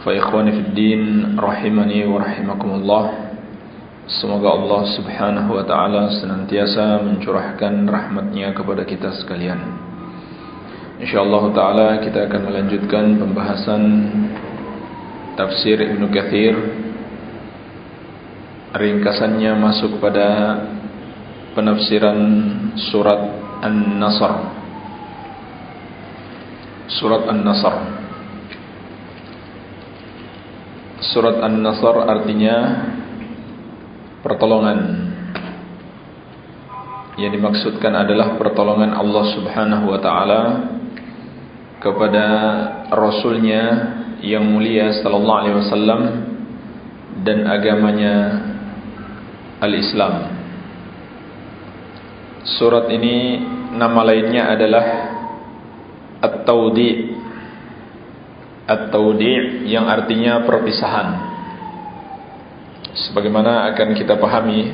Fa fid din rahimani wa rahimakumullah. Semoga Allah Subhanahu wa taala senantiasa mencurahkan rahmatnya kepada kita sekalian. Insyaallah taala kita akan melanjutkan pembahasan tafsir Ibnu Kathir Ringkasannya masuk pada penafsiran surat An-Nasr. Surat An-Nasr. Surat An-Nasr artinya pertolongan yang dimaksudkan adalah pertolongan Allah Subhanahu wa taala kepada rasulnya yang mulia sallallahu alaihi wasallam dan agamanya al-Islam. Surat ini nama lainnya adalah At-Tawdi' At-Tawdi' yang artinya perpisahan. Sebagaimana akan kita pahami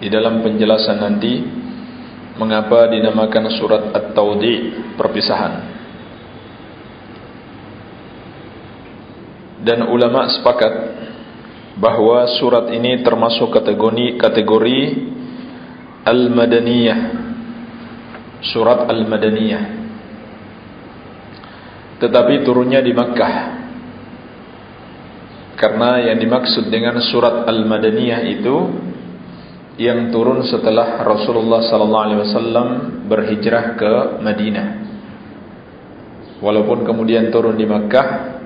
di dalam penjelasan nanti mengapa dinamakan surat At-Taudi perpisahan. Dan ulama sepakat bahwa surat ini termasuk kategori kategori Al-Madaniyah. Surat Al-Madaniyah tetapi turunnya di Makkah karena yang dimaksud dengan surat Al-Madaniyah itu yang turun setelah Rasulullah sallallahu alaihi wasallam berhijrah ke Madinah. Walaupun kemudian turun di Makkah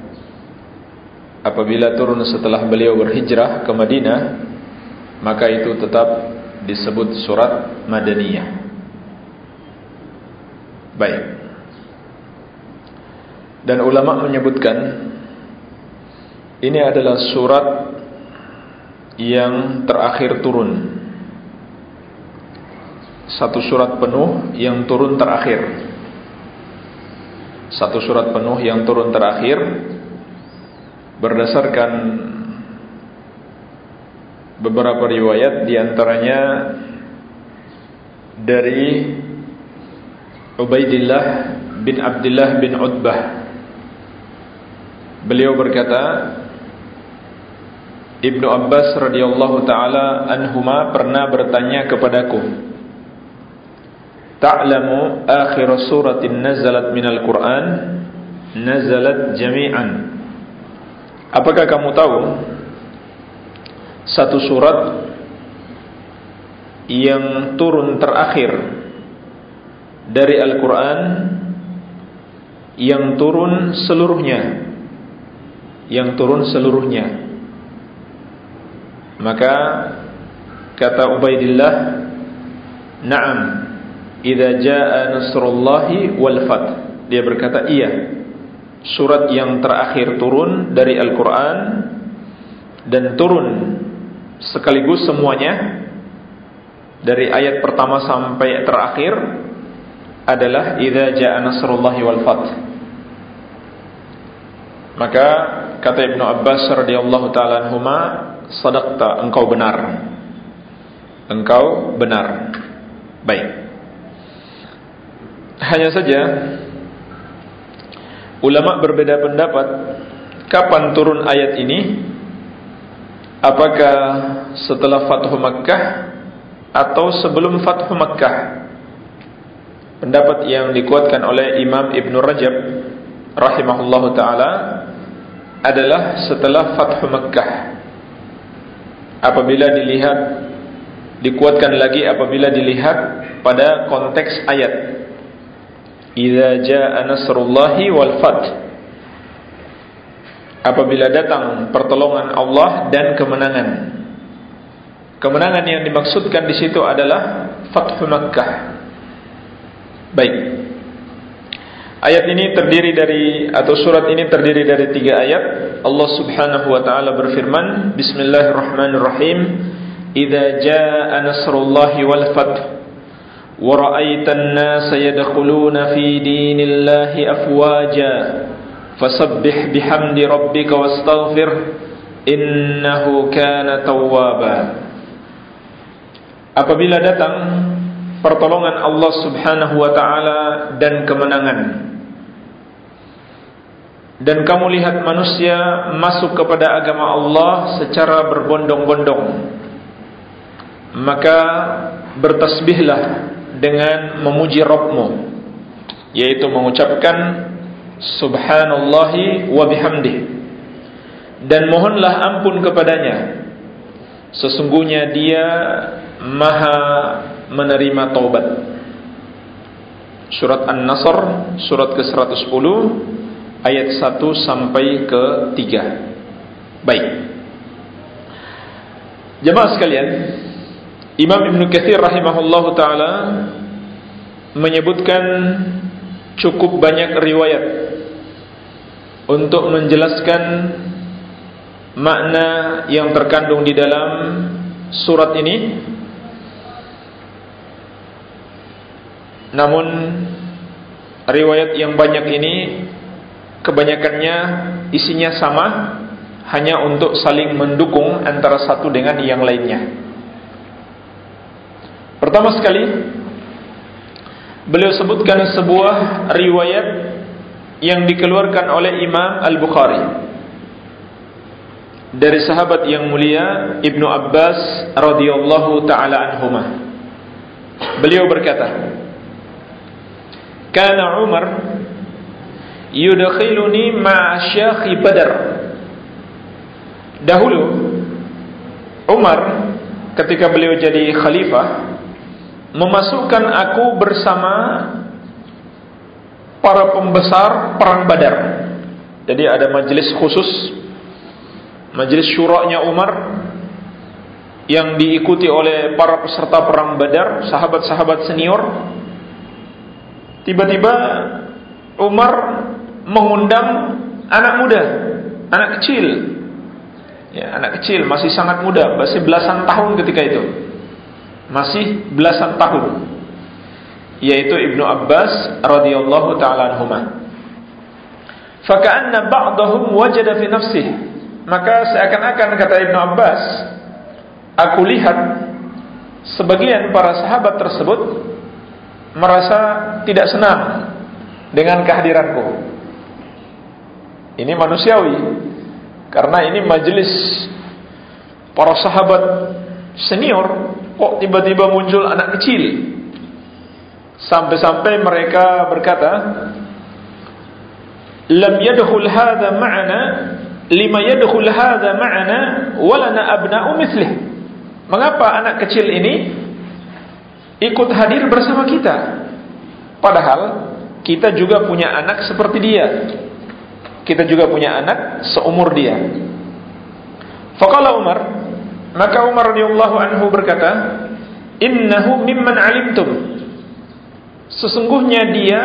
apabila turun setelah beliau berhijrah ke Madinah maka itu tetap disebut surat Madaniyah. Baik. Dan ulama menyebutkan ini adalah surat yang terakhir turun. Satu surat penuh yang turun terakhir. Satu surat penuh yang turun terakhir Berdasarkan beberapa riwayat diantaranya dari Ubaidillah bin Abdullah bin Utbah Beliau berkata Ibnu Abbas radhiyallahu taala anhuma pernah bertanya kepadaku Ta'lamu akhir suratin nazalat minal Qur'an nazalat jami'an. Apakah kamu tahu satu surat yang turun terakhir dari Al-Qur'an yang turun seluruhnya yang turun seluruhnya maka kata Ubaidillah, "Na'am, idza jaa nasrullahi wal fath." Dia berkata, "Iya." Surat yang terakhir turun dari Al-Qur'an dan turun sekaligus semuanya dari ayat pertama sampai terakhir adalah idza jaa nasrullahi wal fath. Maka kata Ibnu Abbas radhiyallahu taala anhuma sadaqta engkau benar. Engkau benar. Baik. Hanya saja ulama berbeda pendapat kapan turun ayat ini? Apakah setelah Fathu Makkah atau sebelum Fathu Makkah? Pendapat yang dikuatkan oleh Imam Ibn Rajab rahimahullahu taala adalah setelah Fathu Makkah. Apabila dilihat dikuatkan lagi apabila dilihat pada konteks ayat. Idza jaa nasrullahi wal fath. Apabila datang pertolongan Allah dan kemenangan. Kemenangan yang dimaksudkan di situ adalah fathu Makkah. Baik Ayat ini terdiri dari atau surat ini terdiri dari tiga ayat. Allah Subhanahu wa taala berfirman, Bismillahirrahmanirrahim. Idza jaa nasrullahi wal fath wa ra'aitan nasa yadkhuluna fi dinillahi afwaja fasabbih bihamdi rabbika wastaghfir innahu kana tawwaba. Apabila datang pertolongan Allah Subhanahu wa taala dan kemenangan dan kamu lihat manusia masuk kepada agama Allah secara berbondong-bondong. Maka bertasbihlah dengan memuji Rabbmu yaitu mengucapkan subhanallahi wa bihamdih. Dan mohonlah ampun kepadanya. Sesungguhnya dia maha menerima taubat. Surat An-Nasr surat ke-110 ayat 1 sampai ke 3. Baik. Jemaah sekalian, Imam Ibn Kathir rahimahullahu taala menyebutkan cukup banyak riwayat untuk menjelaskan makna yang terkandung di dalam surat ini. Namun riwayat yang banyak ini kebanyakannya isinya sama hanya untuk saling mendukung antara satu dengan yang lainnya. Pertama sekali beliau sebutkan sebuah riwayat yang dikeluarkan oleh Imam Al-Bukhari dari sahabat yang mulia Ibnu Abbas radhiyallahu taala anhuma. Beliau berkata, "Kana Umar yudkhiluni ma'asyakhi Badar. Dahulu Umar ketika beliau jadi khalifah memasukkan aku bersama para pembesar perang Badar. Jadi ada majelis khusus majelis syura'nya Umar yang diikuti oleh para peserta perang Badar, sahabat-sahabat senior. Tiba-tiba Umar mengundang anak muda, anak kecil. Ya, anak kecil masih sangat muda, masih belasan tahun ketika itu. Masih belasan tahun. Yaitu Ibnu Abbas radhiyallahu taala anhuma. Faka'anna ba'dahum wajada fi. Maka seakan-akan kata Ibnu Abbas, aku lihat sebagian para sahabat tersebut merasa tidak senang dengan kehadiranku. Ini manusiawi. Karena ini majelis Para sahabat senior Kok tiba-tiba muncul anak kecil. Sampai-sampai mereka berkata Lam yadkhul hadha ma'ana Lima yadkhul hadha ma'ana Walana abna'u mithlih. Mengapa anak kecil ini Ikut hadir bersama kita? Padahal Kita juga punya anak seperti dia kita juga punya anak seumur dia. Faqala Umar, maka Umar radhiyallahu anhu berkata, "Innahu mimman alimtum." Sesungguhnya dia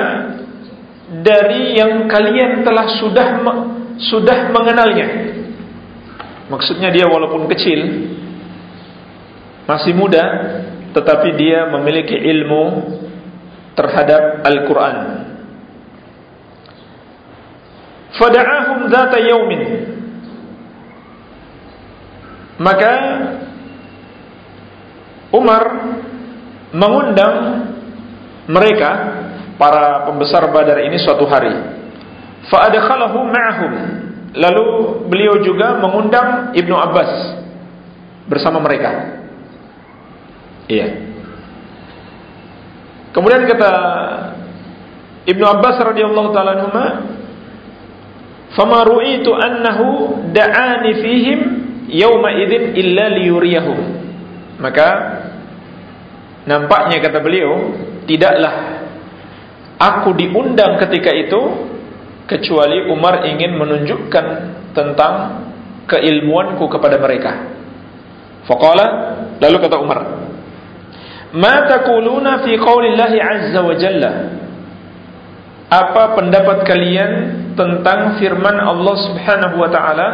dari yang kalian telah sudah sudah mengenalnya. Maksudnya dia walaupun kecil masih muda tetapi dia memiliki ilmu terhadap Al-Qur'an. Fada'ahum dhata yaumin Maka Umar mengundang mereka para pembesar Badar ini suatu hari. Fa'adkhalahu ma'ahum. Lalu beliau juga mengundang Ibnu Abbas bersama mereka. Iya. Kemudian kata Ibnu Abbas radhiyallahu taala Fama ru'itu annahu da'ani fihim yawma idzin illa liyuriyahum. Maka nampaknya kata beliau, tidaklah aku diundang ketika itu kecuali Umar ingin menunjukkan tentang keilmuanku kepada mereka. Faqala lalu kata Umar, "Ma taquluna fi qaulillahi azza wa jalla?" Apa pendapat kalian tentang firman Allah Subhanahu wa taala?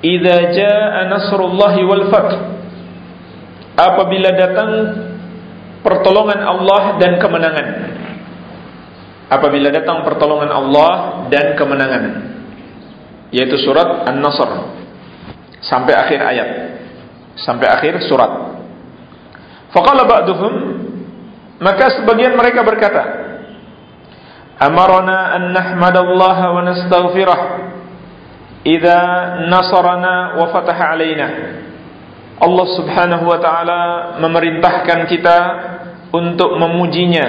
Idza jaa nasrullahi wal fath. Apabila datang pertolongan Allah dan kemenangan. Apabila datang pertolongan Allah dan kemenangan. Yaitu surat An-Nasr. Sampai akhir ayat. Sampai akhir surat. Faqala ba'duhum maka sebagian mereka berkata أمرنا أن نحمد الله ونستغفره إذا نصرنا وفتح علينا Allah subhanahu wa ta'ala memerintahkan kita untuk memujinya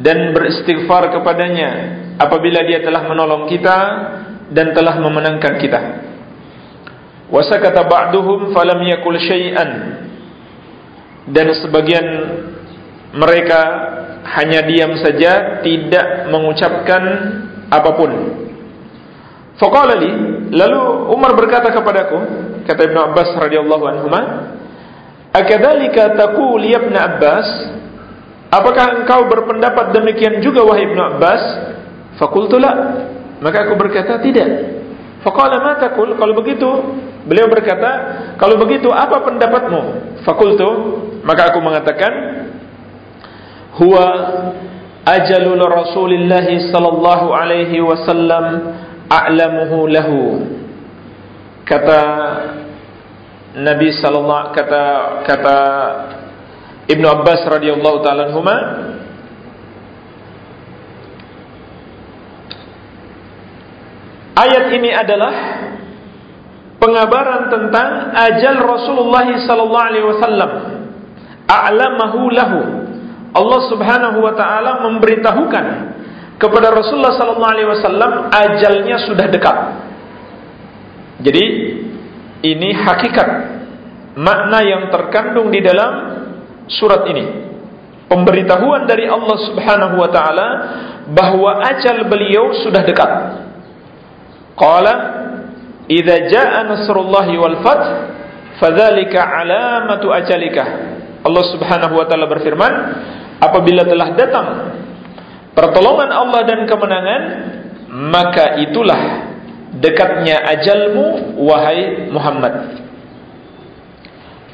dan beristighfar kepadanya apabila dia telah menolong kita dan telah memenangkan kita wasakata ba'duhum falam yakul syai'an dan sebagian mereka hanya diam saja tidak mengucapkan apapun. Faqala li lalu Umar berkata kepadaku kata Ibnu Abbas radhiyallahu anhu akadzalika taqul ya Ibnu Abbas? Apakah engkau berpendapat demikian juga wahai Ibnu Abbas? Faqultu la. Maka aku berkata tidak. Faqala ma taqul? Kalau begitu beliau berkata kalau begitu apa pendapatmu? Faqultu maka aku mengatakan huwa ajalul Rasulillah sallallahu alaihi wasallam a'lamuhu lahu. Kata Nabi sallallahu kata kata Ibnu Abbas radhiyallahu taala anhuma Ayat ini adalah pengabaran tentang ajal Rasulullah sallallahu alaihi wasallam a'lamahu lahu Allah Subhanahu wa taala memberitahukan kepada Rasulullah sallallahu alaihi wasallam ajalnya sudah dekat. Jadi ini hakikat makna yang terkandung di dalam surat ini. Pemberitahuan dari Allah Subhanahu wa taala bahwa ajal beliau sudah dekat. Qala idza jaa nasrullahi wal fath fadzalika alamatu ajalika. Allah Subhanahu wa taala berfirman, apabila telah datang pertolongan Allah dan kemenangan maka itulah dekatnya ajalmu wahai Muhammad.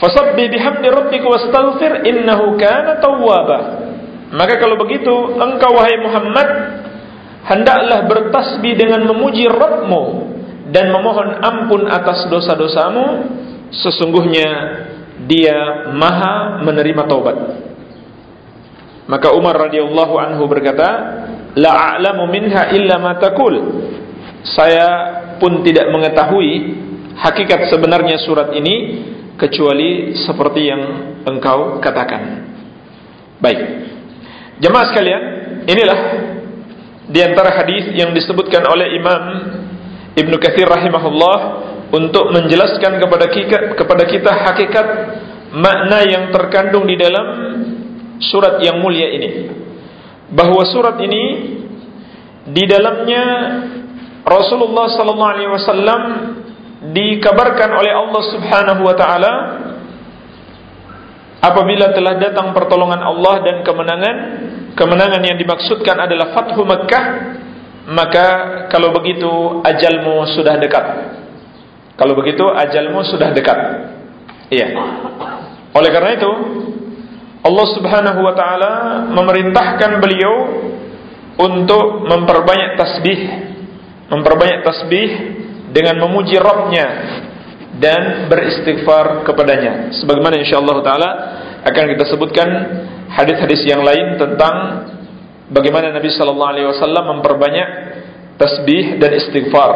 Fasabbi bihamdi rabbika wastaghfir innahu kana tawwaba. Maka kalau begitu engkau wahai Muhammad hendaklah bertasbih dengan memuji Rabbmu dan memohon ampun atas dosa-dosamu. Sesungguhnya dia maha menerima taubat maka Umar radhiyallahu anhu berkata, "La a'lamu minha illa ma taqul." Saya pun tidak mengetahui hakikat sebenarnya surat ini kecuali seperti yang engkau katakan. Baik. Jemaah sekalian, inilah di antara hadis yang disebutkan oleh Imam Ibnu Katsir rahimahullah untuk menjelaskan kepada kita kepada kita hakikat makna yang terkandung di dalam surat yang mulia ini. Bahwa surat ini di dalamnya Rasulullah sallallahu alaihi wasallam dikabarkan oleh Allah Subhanahu wa taala apabila telah datang pertolongan Allah dan kemenangan kemenangan yang dimaksudkan adalah Fathu Makkah maka kalau begitu ajalmu sudah dekat. Kalau begitu ajalmu sudah dekat. Iya. Oleh karena itu Allah Subhanahu wa taala memerintahkan beliau untuk memperbanyak tasbih, memperbanyak tasbih dengan memuji Rabbnya dan beristighfar kepadanya. Sebagaimana insyaallah taala akan kita sebutkan hadis-hadis yang lain tentang bagaimana Nabi sallallahu alaihi wasallam memperbanyak tasbih dan istighfar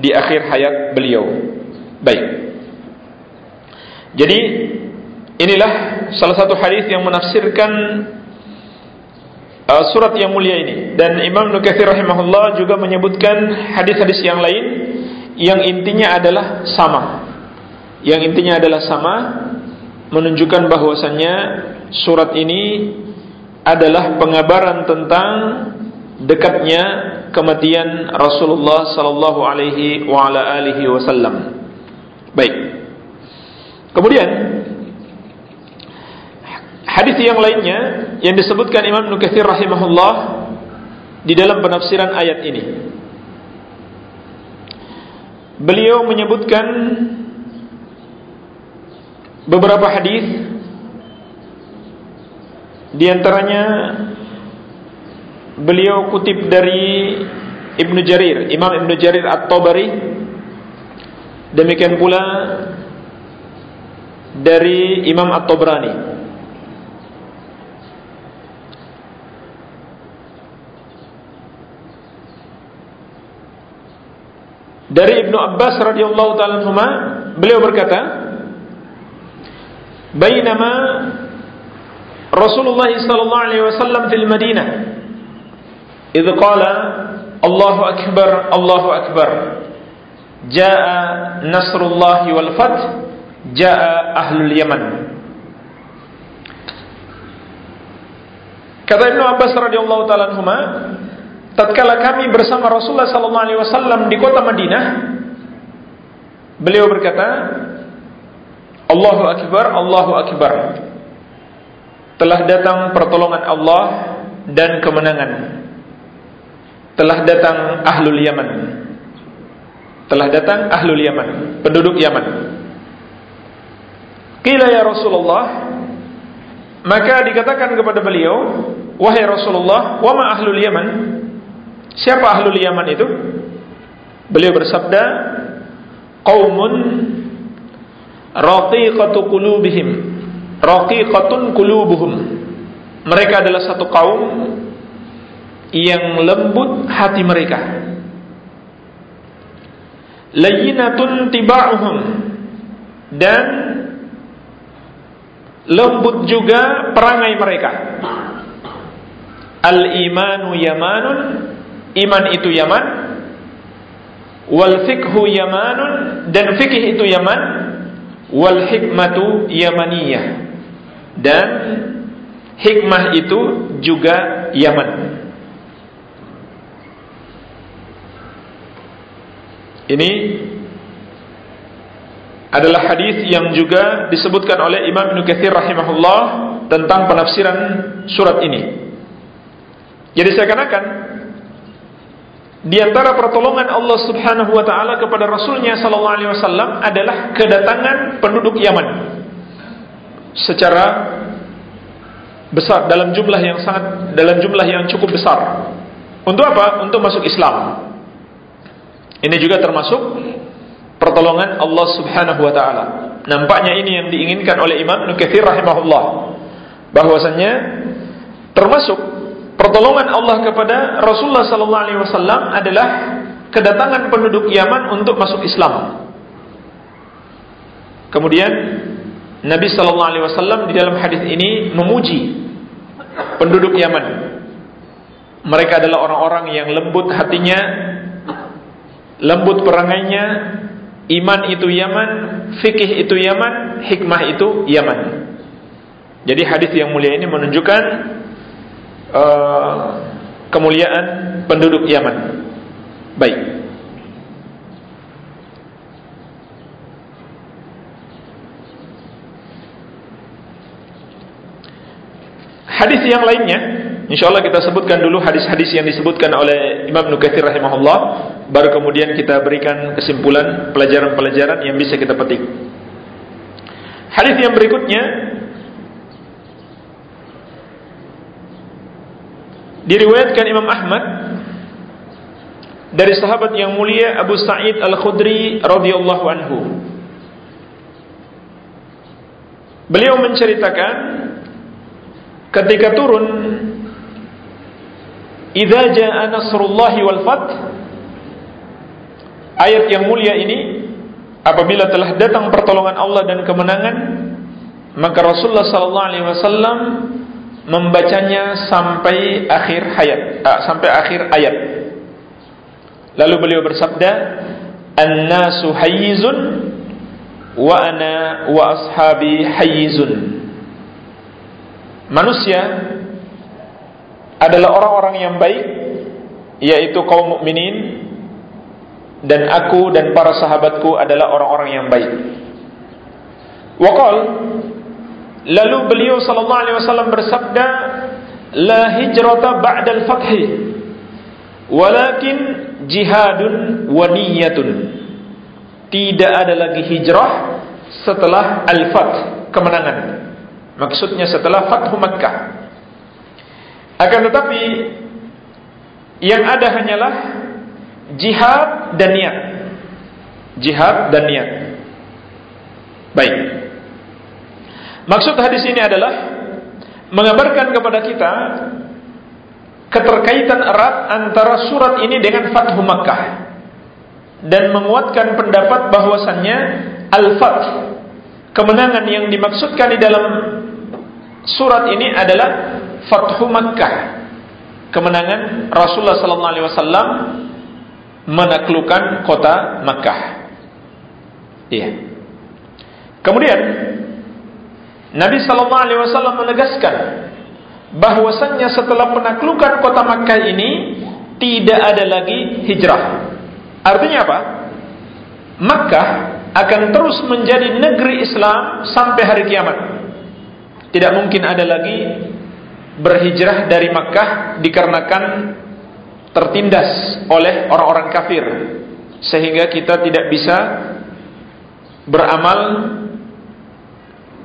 di akhir hayat beliau. Baik. Jadi Inilah salah satu hadis yang menafsirkan uh, surat yang mulia ini dan Imam Nukathir rahimahullah juga menyebutkan hadis-hadis yang lain yang intinya adalah sama. Yang intinya adalah sama menunjukkan bahwasannya surat ini adalah pengabaran tentang dekatnya kematian Rasulullah sallallahu alaihi wa ala alihi wasallam. Baik. Kemudian Hadis yang lainnya yang disebutkan Imam Nukathir rahimahullah di dalam penafsiran ayat ini. Beliau menyebutkan beberapa hadis di antaranya beliau kutip dari Ibnu Jarir, Imam Ibnu Jarir At-Tabari demikian pula dari Imam At-Tabrani Dari Ibnu Abbas radhiyallahu taala anhuma, beliau berkata, "Bainama Rasulullah sallallahu alaihi wasallam fil Madinah, idh qala Allahu akbar, Allahu akbar. Jaa nasrullah wal fath, jaa ahlul Yaman." Kata Ibnu Abbas radhiyallahu taala anhuma, tatkala kami bersama Rasulullah wasallam di kota Madinah beliau berkata Allahu akbar Allahu akbar. Telah datang pertolongan Allah dan kemenangan. Telah datang ahlul Yaman. Telah datang ahlul Yaman penduduk Yaman. Qila ya Rasulullah maka dikatakan kepada beliau wahai Rasulullah wa ma ahlul Yaman Siapa ahlul Yaman itu? Beliau bersabda, "Qaumun raqiqatu qulubihim, raqiqatun qulubuhum." Mereka adalah satu kaum yang lembut hati mereka. Layyinatun tiba'uhum dan lembut juga perangai mereka. Al-imanu yamanun Iman itu Yaman. Wal fikhu Yamanun. Dan fikih itu Yaman. Wal hikmatu Yamaniyah. Dan Hikmah itu juga Yaman. Ini adalah hadis yang juga disebutkan oleh Imam Katsir rahimahullah tentang penafsiran surat ini. Jadi saya katakan di antara pertolongan Allah Subhanahu wa taala kepada rasulnya sallallahu alaihi wasallam adalah kedatangan penduduk Yaman secara besar dalam jumlah yang sangat dalam jumlah yang cukup besar. Untuk apa? Untuk masuk Islam. Ini juga termasuk pertolongan Allah Subhanahu wa taala. Nampaknya ini yang diinginkan oleh Imam Nukathir rahimahullah bahwasanya termasuk pertolongan Allah kepada Rasulullah sallallahu alaihi wasallam adalah kedatangan penduduk Yaman untuk masuk Islam. Kemudian Nabi sallallahu alaihi wasallam di dalam hadis ini memuji penduduk Yaman. Mereka adalah orang-orang yang lembut hatinya, lembut perangainya, iman itu Yaman, fikih itu Yaman, hikmah itu Yaman. Jadi hadis yang mulia ini menunjukkan uh, kemuliaan penduduk Yaman. Baik. Hadis yang lainnya, insya Allah kita sebutkan dulu hadis-hadis yang disebutkan oleh Imam Nukathir rahimahullah, baru kemudian kita berikan kesimpulan pelajaran-pelajaran yang bisa kita petik. Hadis yang berikutnya Diriwayatkan Imam Ahmad dari sahabat yang mulia Abu Sa'id Al-Khudri radhiyallahu anhu. Beliau menceritakan ketika turun Idza jaa nasrullahi wal fath Ayat yang mulia ini apabila telah datang pertolongan Allah dan kemenangan maka Rasulullah sallallahu alaihi wasallam membacanya sampai akhir hayat uh, sampai akhir ayat. Lalu beliau bersabda an-nasu hayyizun wa ana wa ashabi hayyizun. Manusia adalah orang-orang yang baik yaitu kaum mukminin dan aku dan para sahabatku adalah orang-orang yang baik. Waqal Lalu beliau sallallahu alaihi wasallam bersabda, "La hijrata ba'dal fathi, Walakin jihadun wa niyatun. Tidak ada lagi hijrah setelah al-fath, kemenangan. Maksudnya setelah Fathu Makkah. Akan tetapi yang ada hanyalah jihad dan niat. Jihad dan niat. Baik. Maksud hadis ini adalah mengabarkan kepada kita keterkaitan erat antara surat ini dengan Fathu Makkah dan menguatkan pendapat bahwasannya Al-Fath kemenangan yang dimaksudkan di dalam surat ini adalah Fathu Makkah kemenangan Rasulullah sallallahu alaihi wasallam menaklukkan kota Makkah. Iya. Kemudian Nabi sallallahu alaihi wasallam menegaskan bahwasannya setelah penaklukan kota Makkah ini tidak ada lagi hijrah. Artinya apa? Makkah akan terus menjadi negeri Islam sampai hari kiamat. Tidak mungkin ada lagi berhijrah dari Makkah dikarenakan tertindas oleh orang-orang kafir sehingga kita tidak bisa beramal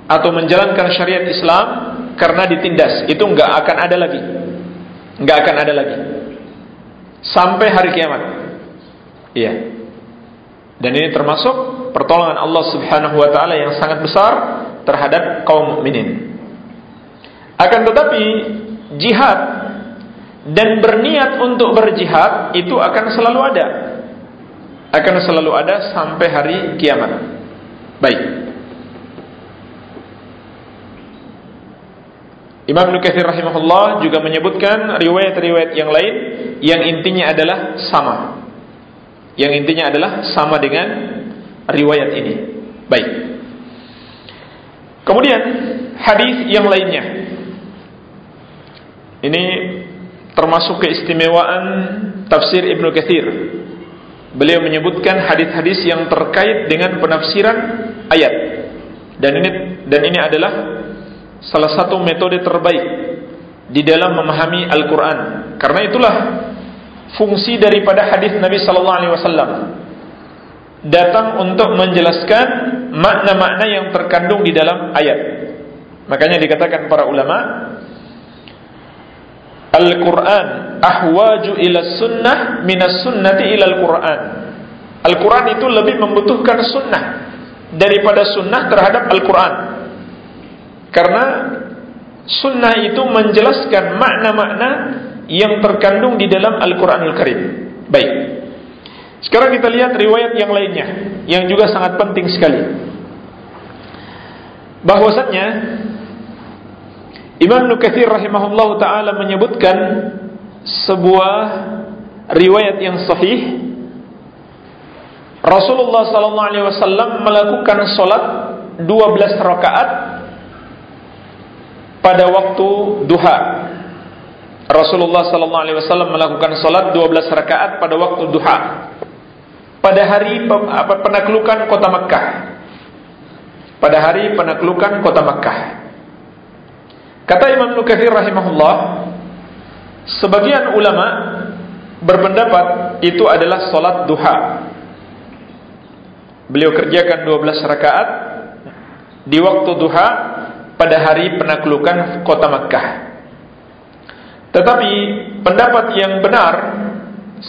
atau menjalankan syariat Islam karena ditindas itu nggak akan ada lagi. Nggak akan ada lagi. Sampai hari kiamat. Iya. Dan ini termasuk pertolongan Allah Subhanahu wa taala yang sangat besar terhadap kaum mukminin. Akan tetapi jihad dan berniat untuk berjihad itu akan selalu ada. Akan selalu ada sampai hari kiamat. Baik Imam Nukathir rahimahullah juga menyebutkan riwayat-riwayat yang lain yang intinya adalah sama. Yang intinya adalah sama dengan riwayat ini. Baik. Kemudian hadis yang lainnya. Ini termasuk keistimewaan tafsir Ibnu Katsir. Beliau menyebutkan hadis-hadis yang terkait dengan penafsiran ayat. Dan ini dan ini adalah salah satu metode terbaik di dalam memahami Al-Quran. Karena itulah fungsi daripada hadis Nabi Sallallahu Alaihi Wasallam datang untuk menjelaskan makna-makna yang terkandung di dalam ayat. Makanya dikatakan para ulama, Al-Quran ahwaju ila sunnah minas sunnati ila Al-Quran. Al-Quran itu lebih membutuhkan sunnah daripada sunnah terhadap Al-Quran. Karena sunnah itu menjelaskan makna-makna yang terkandung di dalam Al-Quranul Karim. Baik. Sekarang kita lihat riwayat yang lainnya yang juga sangat penting sekali. Bahwasanya Imam Nukathir rahimahullah taala menyebutkan sebuah riwayat yang sahih Rasulullah sallallahu alaihi wasallam melakukan salat 12 rakaat pada waktu duha. Rasulullah sallallahu alaihi wasallam melakukan salat 12 rakaat pada waktu duha. Pada hari penaklukan kota Makkah. Pada hari penaklukan kota Makkah. Kata Imam Nukathir rahimahullah, sebagian ulama berpendapat itu adalah salat duha. Beliau kerjakan 12 rakaat di waktu duha pada hari penaklukan kota Makkah. Tetapi pendapat yang benar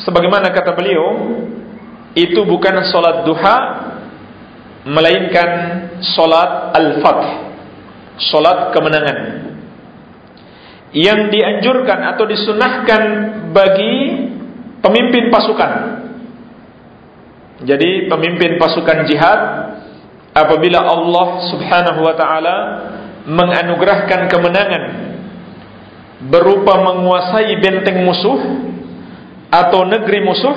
sebagaimana kata beliau itu bukan solat duha melainkan solat al-fath, solat kemenangan yang dianjurkan atau disunahkan bagi pemimpin pasukan. Jadi pemimpin pasukan jihad apabila Allah Subhanahu wa taala menganugerahkan kemenangan berupa menguasai benteng musuh atau negeri musuh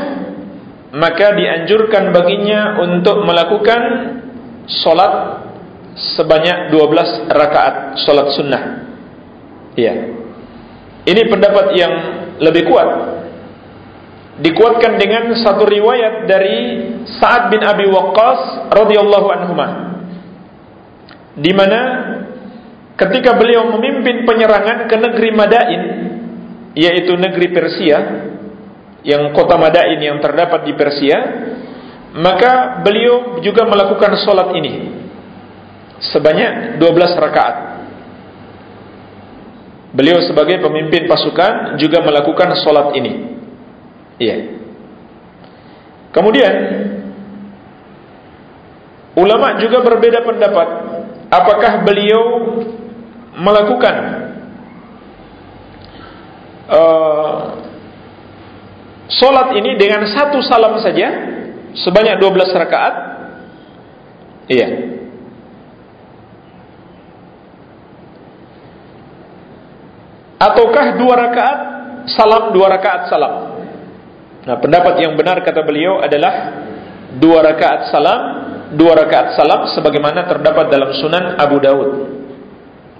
maka dianjurkan baginya untuk melakukan solat sebanyak 12 rakaat solat sunnah. Iya. Ini pendapat yang lebih kuat. Dikuatkan dengan satu riwayat dari Sa'ad bin Abi Waqqas radhiyallahu anhu di mana ketika beliau memimpin penyerangan ke negeri Madain yaitu negeri Persia yang kota Madain yang terdapat di Persia, maka beliau juga melakukan solat ini sebanyak 12 rakaat. Beliau sebagai pemimpin pasukan juga melakukan solat ini. Iya. Kemudian ulama juga berbeda pendapat apakah beliau melakukan uh, solat ini dengan satu salam saja sebanyak 12 rakaat. Iya. Ataukah dua rakaat salam dua rakaat salam? Nah, pendapat yang benar kata beliau adalah dua rakaat salam, dua rakaat salam sebagaimana terdapat dalam Sunan Abu Daud.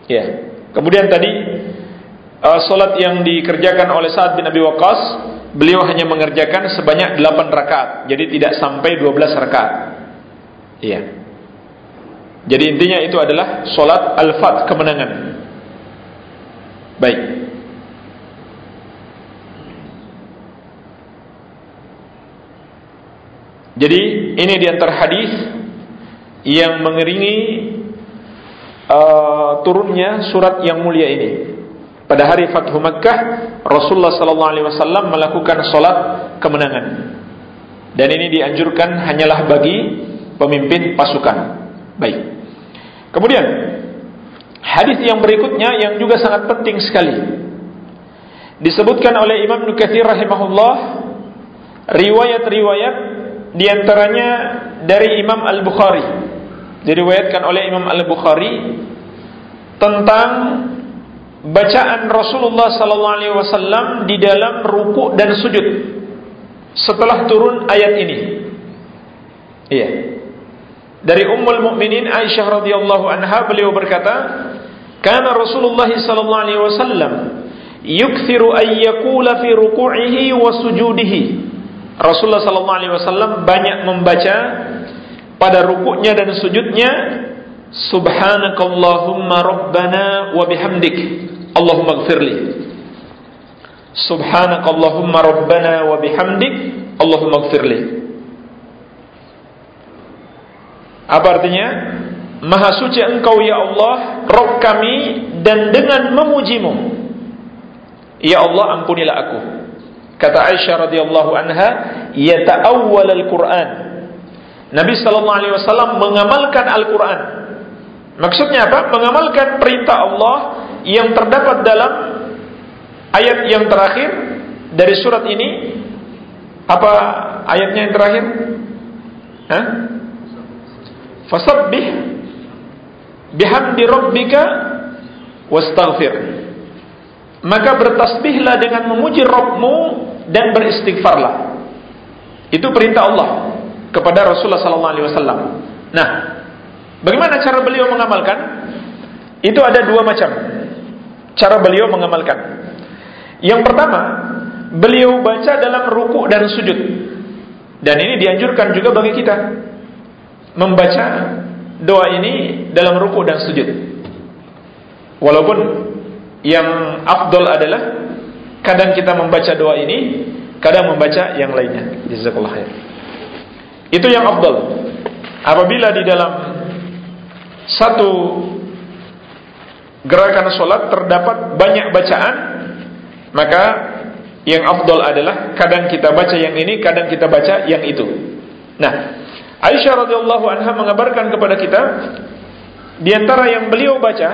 Ya. Kemudian tadi uh, solat yang dikerjakan oleh Sa'ad bin Abi Waqqas beliau hanya mengerjakan sebanyak 8 rakaat, jadi tidak sampai 12 rakaat. Iya. Jadi intinya itu adalah solat al-fat kemenangan. Baik. Jadi ini di antara hadis yang mengiringi uh, turunnya surat yang mulia ini. Pada hari Fathu Makkah, Rasulullah sallallahu alaihi wasallam melakukan salat kemenangan. Dan ini dianjurkan hanyalah bagi pemimpin pasukan. Baik. Kemudian hadis yang berikutnya yang juga sangat penting sekali. Disebutkan oleh Imam Nukathir rahimahullah riwayat-riwayat di antaranya dari Imam Al-Bukhari. Diriwayatkan oleh Imam Al-Bukhari tentang bacaan Rasulullah sallallahu alaihi wasallam di dalam ruku dan sujud setelah turun ayat ini. Iya. Dari Ummul Mukminin Aisyah radhiyallahu anha beliau berkata, "Kana Rasulullah sallallahu alaihi wasallam yukthiru ay yaqula fi ruku'ihi wa sujudihi." Rasulullah sallallahu alaihi wasallam banyak membaca pada rukuknya dan sujudnya Subhanakallahumma rabbana wa bihamdik. Allahumma gfirli Subhanakallahumma rabbana wa bihamdik. Allahumma gfirli Apa artinya? Maha suci engkau ya Allah Rob kami dan dengan memujimu. Ya Allah ampunilah aku. Kata Aisyah radhiyallahu anha Yata'awwal al-Quran Nabi sallallahu alaihi wasallam mengamalkan Al-Quran Maksudnya apa? Mengamalkan perintah Allah yang terdapat dalam ayat yang terakhir dari surat ini. Apa ayatnya yang terakhir? Hah? Fasabbih bihamdi rabbika wastaghfir. Maka bertasbihlah dengan memuji Rabbmu dan beristighfarlah. Itu perintah Allah kepada Rasulullah sallallahu alaihi wasallam. Nah, Bagaimana cara beliau mengamalkan? Itu ada dua macam cara beliau mengamalkan. Yang pertama, beliau baca dalam ruku dan sujud. Dan ini dianjurkan juga bagi kita membaca doa ini dalam ruku dan sujud. Walaupun yang afdol adalah kadang kita membaca doa ini, kadang membaca yang lainnya. Jazakallah khair. Itu yang afdol. Apabila di dalam satu gerakan sholat terdapat banyak bacaan maka yang afdol adalah kadang kita baca yang ini kadang kita baca yang itu nah Aisyah radhiyallahu anha mengabarkan kepada kita di antara yang beliau baca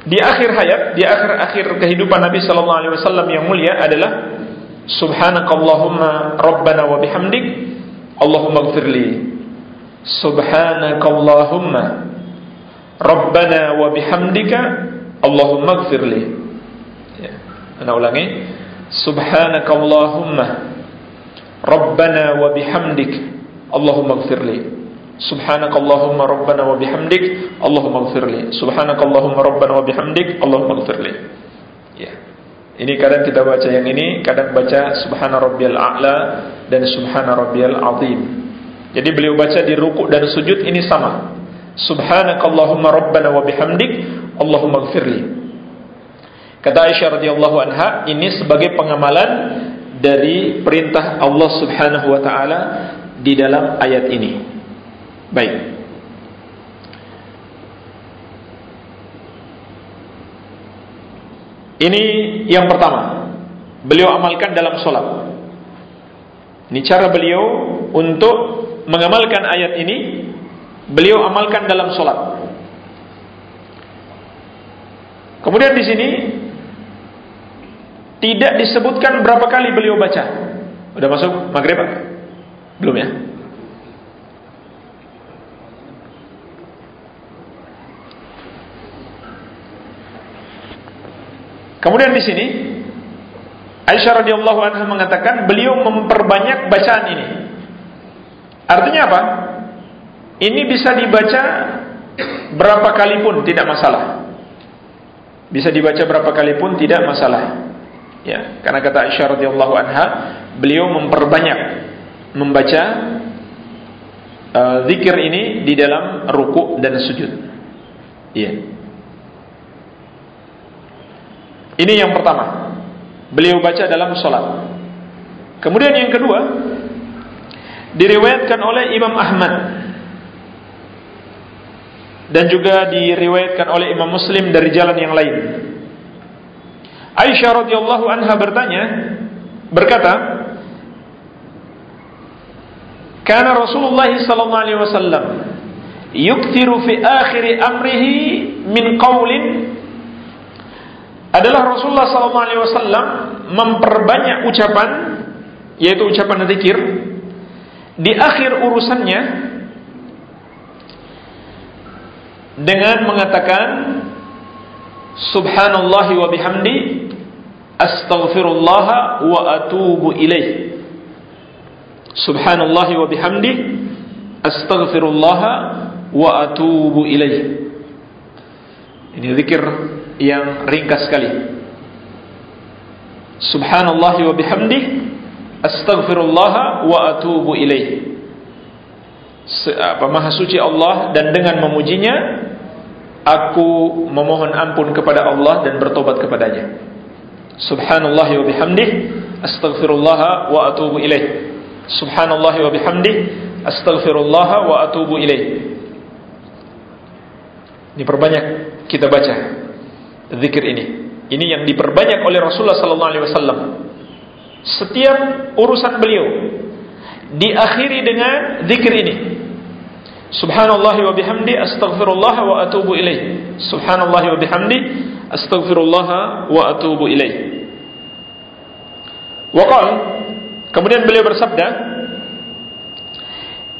di akhir hayat di akhir-akhir kehidupan Nabi sallallahu alaihi wasallam yang mulia adalah subhanakallahumma rabbana wa bihamdik. Allahumma gfirli Subhanakallahumma Rabbana wa bihamdika. Allahumma gfirli ya. Anak ulangi. Subhanakallahumma Rabbana wa bihamdik. Allahumma gfirli Subhanakallahumma Rabbana wa bihamdik. Allahumma gfirli Subhanakallahumma Rabbana wa bihamdik. Allahumma gfirli Ya ini kadang kita baca yang ini, kadang baca Subhana Rabbiyal A'la dan Subhana Rabbiyal Azim. Jadi beliau baca di ruku dan sujud ini sama. Subhanakallahumma rabbana wa bihamdik Allahumma gfirli. Kata Aisyah radhiyallahu anha, ini sebagai pengamalan dari perintah Allah Subhanahu wa taala di dalam ayat ini. Baik. Ini yang pertama. Beliau amalkan dalam sholat. Ini cara beliau untuk mengamalkan ayat ini. Beliau amalkan dalam sholat. Kemudian di sini tidak disebutkan berapa kali beliau baca. Udah masuk maghrib? Belum ya? Kemudian di sini Aisyah radhiyallahu anha mengatakan beliau memperbanyak bacaan ini. Artinya apa? Ini bisa dibaca berapa kali pun tidak masalah. Bisa dibaca berapa kali pun tidak masalah. Ya, karena kata Aisyah radhiyallahu anha, beliau memperbanyak membaca uh, ini di dalam ruku dan sujud. Iya. Ini yang pertama. Beliau baca dalam sholat. Kemudian yang kedua, diriwayatkan oleh Imam Ahmad dan juga diriwayatkan oleh Imam Muslim dari jalan yang lain Aisyah radhiyallahu anha bertanya, berkata, "Kana Rasulullah sallallahu alaihi wasallam yukthiru fi akhir amrihi min qaulin" Adalah Rasulullah wasallam memperbanyak ucapan yaitu ucapan zikir di akhir urusannya dengan mengatakan Subhanallah wa bihamdi Astaghfirullah wa atubu ilaih Subhanallah wa bihamdi Astaghfirullah wa atubu ilaih Ini zikir yang ringkas sekali Subhanallah wa bihamdi Astaghfirullah wa atubu ilaih apa maha suci Allah dan dengan memujinya aku memohon ampun kepada Allah dan bertobat kepadanya. Subhanallah wa bihamdih astaghfirullah wa atubu ilaih. Subhanallah wa bihamdih astaghfirullah wa atubu ilaih. Ini perbanyak kita baca zikir ini. Ini yang diperbanyak oleh Rasulullah sallallahu alaihi wasallam. Setiap urusan beliau diakhiri dengan zikir ini. Subhanallah wa bihamdi astaghfirullah wa atubu ilaih. Subhanallah wa bihamdi astaghfirullah wa atubu ilaih. Wa kemudian beliau bersabda,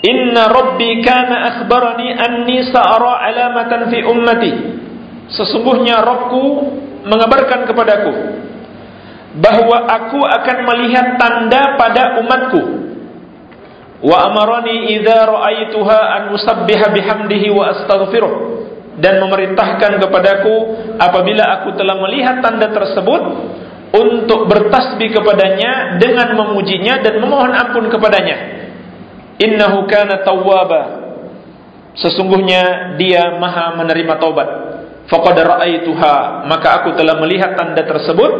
"Inna rabbi kana akhbarani anni sa'ara alamatan fi ummati." Sesungguhnya Rabbku mengabarkan kepadaku bahwa aku akan melihat tanda pada umatku. Wa amarani idza ra'aituha an usabbiha bihamdihi wa astaghfiruh. Dan memerintahkan kepadaku apabila aku telah melihat tanda tersebut untuk bertasbih kepadanya dengan memujinya dan memohon ampun kepadanya innahu kana tawwaba sesungguhnya dia maha menerima taubat faqad ra'aituha maka aku telah melihat tanda tersebut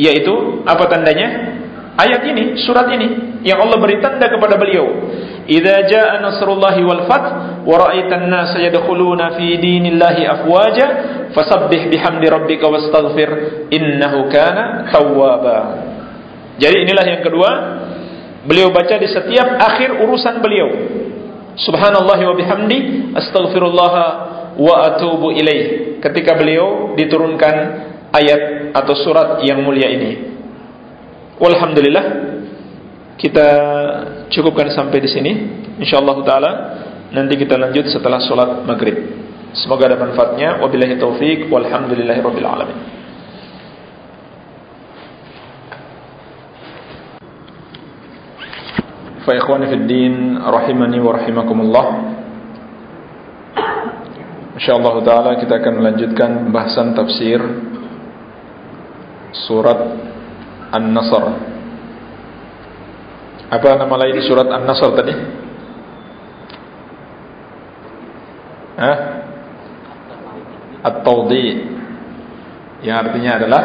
yaitu apa tandanya ayat ini, surat ini yang Allah beri tanda kepada beliau. Idza jaa nasrullahi wal fath wa ra'aitan nasa yadkhuluna fi dinillahi afwaja fasabbih bihamdi rabbika wastaghfir innahu kana tawwaba. Jadi inilah yang kedua, beliau baca di setiap akhir urusan beliau. Subhanallah wa bihamdi astaghfirullah wa atubu ilaih. Ketika beliau diturunkan ayat atau surat yang mulia ini. Walhamdulillah kita cukupkan sampai di sini. Insyaallah taala nanti kita lanjut setelah sholat maghrib. Semoga ada manfaatnya. Wabillahi taufik. Walhamdulillahirabbil alamin. Fa ikhwani fid din rahimani wa rahimakumullah. Insyaallah taala kita akan melanjutkan pembahasan tafsir surat An-Nasr. Apa nama lain surat An-Nasr tadi? Hah? At-Tawdi. Yang artinya adalah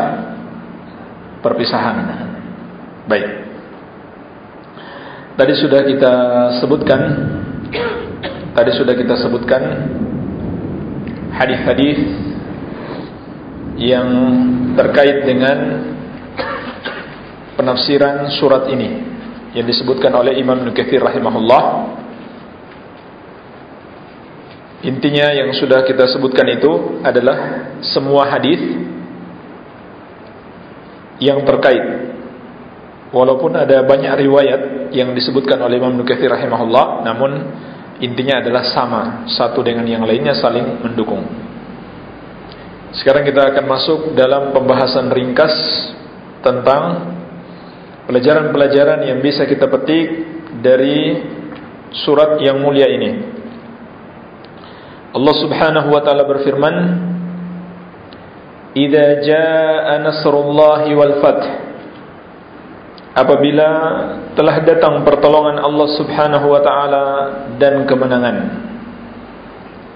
perpisahan. Baik. Tadi sudah kita sebutkan tadi sudah kita sebutkan hadis-hadis yang terkait dengan penafsiran surat ini yang disebutkan oleh Imam Nukathir rahimahullah. Intinya yang sudah kita sebutkan itu adalah semua hadis yang terkait walaupun ada banyak riwayat yang disebutkan oleh Imam Nukathir rahimahullah namun intinya adalah sama satu dengan yang lainnya saling mendukung. Sekarang kita akan masuk dalam pembahasan ringkas tentang pelajaran-pelajaran yang bisa kita petik dari surat yang mulia ini. Allah subhanahu wa ta'ala berfirman Iza jaa nasrullahi wal fath apabila telah datang pertolongan Allah Subhanahu wa taala dan kemenangan.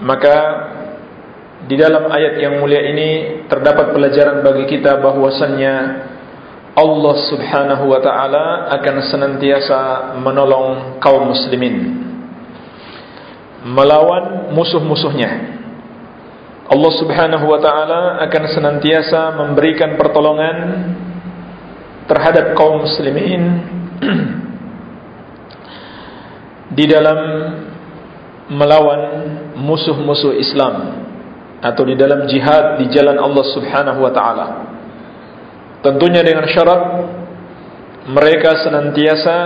Maka di dalam ayat yang mulia ini terdapat pelajaran bagi kita bahwasannya Allah Subhanahu wa taala akan senantiasa menolong kaum muslimin melawan musuh-musuhnya. Allah Subhanahu wa taala akan senantiasa memberikan pertolongan terhadap kaum muslimin di dalam melawan musuh-musuh Islam atau di dalam jihad di jalan Allah Subhanahu wa taala. Tentunya dengan syarat mereka senantiasa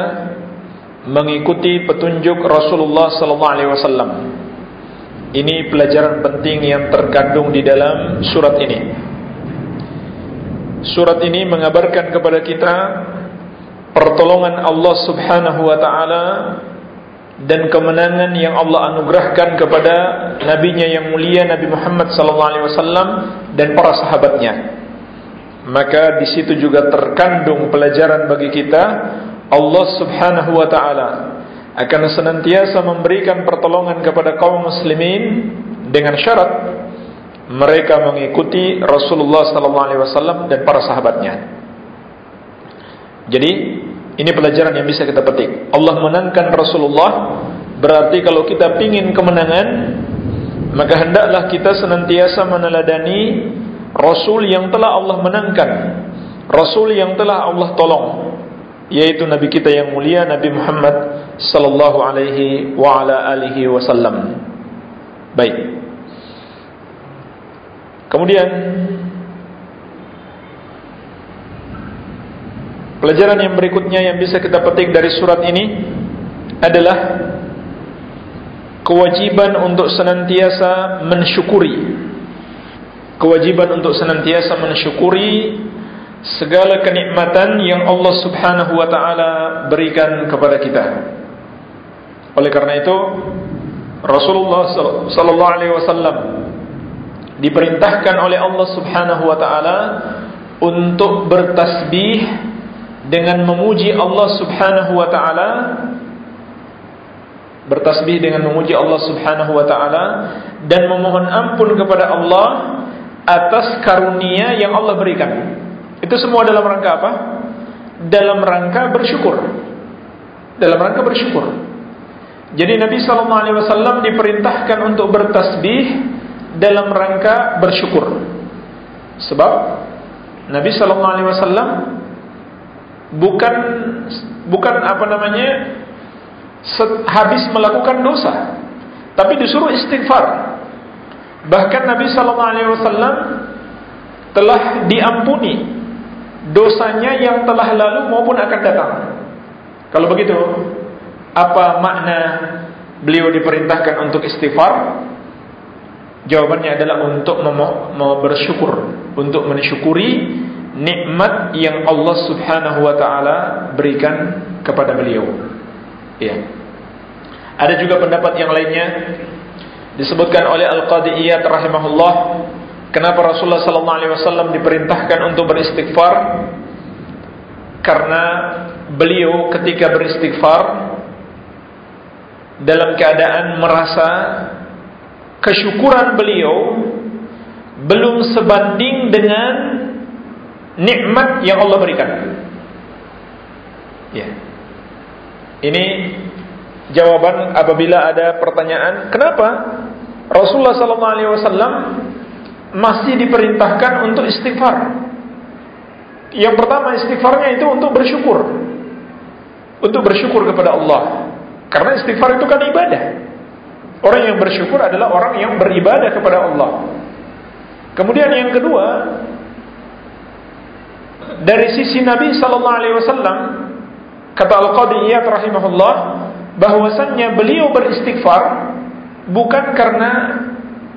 mengikuti petunjuk Rasulullah sallallahu alaihi wasallam. Ini pelajaran penting yang terkandung di dalam surat ini. Surat ini mengabarkan kepada kita pertolongan Allah Subhanahu wa taala dan kemenangan yang Allah anugerahkan kepada nabinya yang mulia Nabi Muhammad sallallahu alaihi wasallam dan para sahabatnya. Maka di situ juga terkandung pelajaran bagi kita Allah Subhanahu wa taala akan senantiasa memberikan pertolongan kepada kaum muslimin dengan syarat mereka mengikuti Rasulullah wasallam dan para sahabatnya. Jadi, ini pelajaran yang bisa kita petik. Allah menangkan Rasulullah berarti kalau kita ingin kemenangan, maka hendaklah kita senantiasa meneladani Rasul yang telah Allah menangkan, Rasul yang telah Allah tolong, yaitu Nabi kita yang mulia Nabi Muhammad sallallahu alaihi wasallam. Baik. Kemudian Pelajaran yang berikutnya yang bisa kita petik dari surat ini adalah kewajiban untuk senantiasa mensyukuri. Kewajiban untuk senantiasa mensyukuri segala kenikmatan yang Allah Subhanahu wa taala berikan kepada kita. Oleh karena itu Rasulullah sallallahu alaihi wasallam diperintahkan oleh Allah Subhanahu wa taala untuk bertasbih dengan memuji Allah Subhanahu wa taala bertasbih dengan memuji Allah Subhanahu wa taala dan memohon ampun kepada Allah atas karunia yang Allah berikan. Itu semua dalam rangka apa? Dalam rangka bersyukur. Dalam rangka bersyukur. Jadi Nabi sallallahu alaihi wasallam diperintahkan untuk bertasbih dalam rangka bersyukur. Sebab Nabi sallallahu alaihi wasallam bukan bukan apa namanya habis melakukan dosa, tapi disuruh istighfar. Bahkan Nabi sallallahu alaihi wasallam telah diampuni dosanya yang telah lalu maupun akan datang. Kalau begitu, apa makna beliau diperintahkan untuk istighfar? Jawabannya adalah untuk mau bersyukur, untuk mensyukuri nikmat yang Allah Subhanahu wa taala berikan kepada beliau. Ya. Ada juga pendapat yang lainnya disebutkan oleh Al-Qadi Iyad rahimahullah, kenapa Rasulullah sallallahu alaihi wasallam diperintahkan untuk beristighfar? Karena beliau ketika beristighfar dalam keadaan merasa kesyukuran beliau belum sebanding dengan nikmat yang Allah berikan. Ya. Ini jawaban apabila ada pertanyaan, kenapa Rasulullah sallallahu alaihi wasallam masih diperintahkan untuk istighfar? Yang pertama istighfarnya itu untuk bersyukur. Untuk bersyukur kepada Allah. Karena istighfar itu kan ibadah. Orang yang bersyukur adalah orang yang beribadah kepada Allah. Kemudian yang kedua, dari sisi Nabi sallallahu alaihi wasallam kata Al-Qadi Iyad rahimahullah bahwasannya beliau beristighfar bukan karena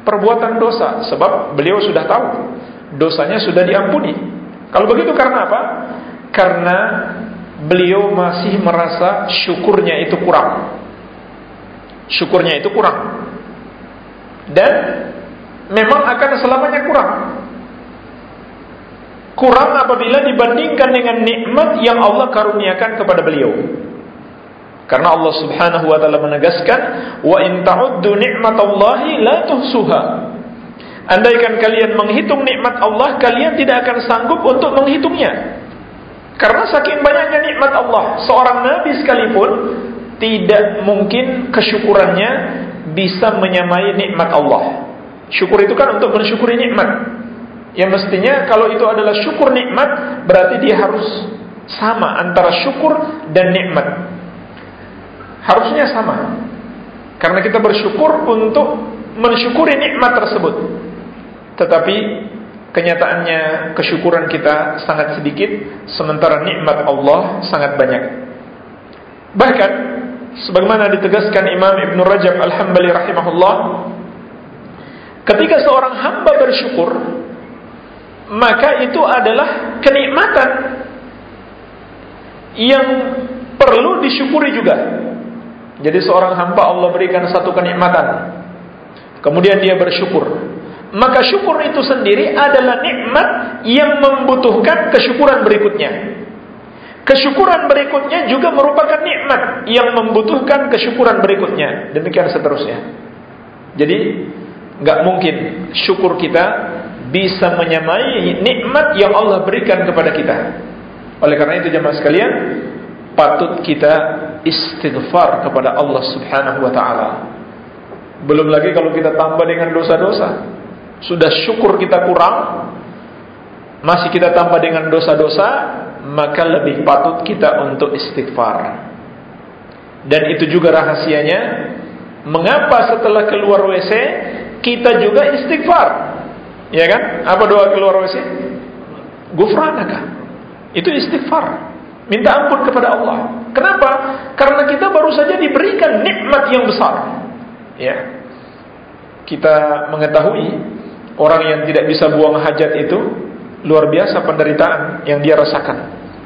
perbuatan dosa sebab beliau sudah tahu dosanya sudah diampuni. Kalau begitu karena apa? Karena beliau masih merasa syukurnya itu kurang. Syukurnya itu kurang. Dan memang akan selamanya kurang. Kurang apabila dibandingkan dengan nikmat yang Allah karuniakan kepada beliau. Karena Allah Subhanahu wa taala menegaskan, "Wa in ta'uddu ni'matallahi la tuhsuha." Andaikan kalian menghitung nikmat Allah, kalian tidak akan sanggup untuk menghitungnya. Karena saking banyaknya nikmat Allah, seorang nabi sekalipun tidak mungkin kesyukurannya bisa menyamai nikmat Allah. Syukur itu kan untuk mensyukuri nikmat. Yang mestinya kalau itu adalah syukur nikmat, berarti dia harus sama antara syukur dan nikmat. Harusnya sama. Karena kita bersyukur untuk mensyukuri nikmat tersebut. Tetapi kenyataannya kesyukuran kita sangat sedikit sementara nikmat Allah sangat banyak. Bahkan sebagaimana ditegaskan Imam Ibn Rajab Al-Hambali rahimahullah Ketika seorang hamba bersyukur, maka itu adalah kenikmatan yang perlu disyukuri juga. Jadi seorang hamba Allah berikan satu kenikmatan, kemudian dia bersyukur. Maka syukur itu sendiri adalah nikmat yang membutuhkan kesyukuran berikutnya. Kesyukuran berikutnya juga merupakan nikmat yang membutuhkan kesyukuran berikutnya. Demikian seterusnya. Jadi nggak mungkin syukur kita bisa menyamai nikmat yang Allah berikan kepada kita. Oleh karena itu jemaah sekalian, patut kita istighfar kepada Allah Subhanahu wa taala. Belum lagi kalau kita tambah dengan dosa-dosa. Sudah syukur kita kurang, masih kita tambah dengan dosa-dosa, maka lebih patut kita untuk istighfar. Dan itu juga rahasianya, mengapa setelah keluar WC kita juga istighfar. Ya kan? Apa doa keluar WC? Gufranaka. Itu istighfar. Minta ampun kepada Allah. Kenapa? Karena kita baru saja diberikan nikmat yang besar. Ya. Kita mengetahui orang yang tidak bisa buang hajat itu luar biasa penderitaan yang dia rasakan.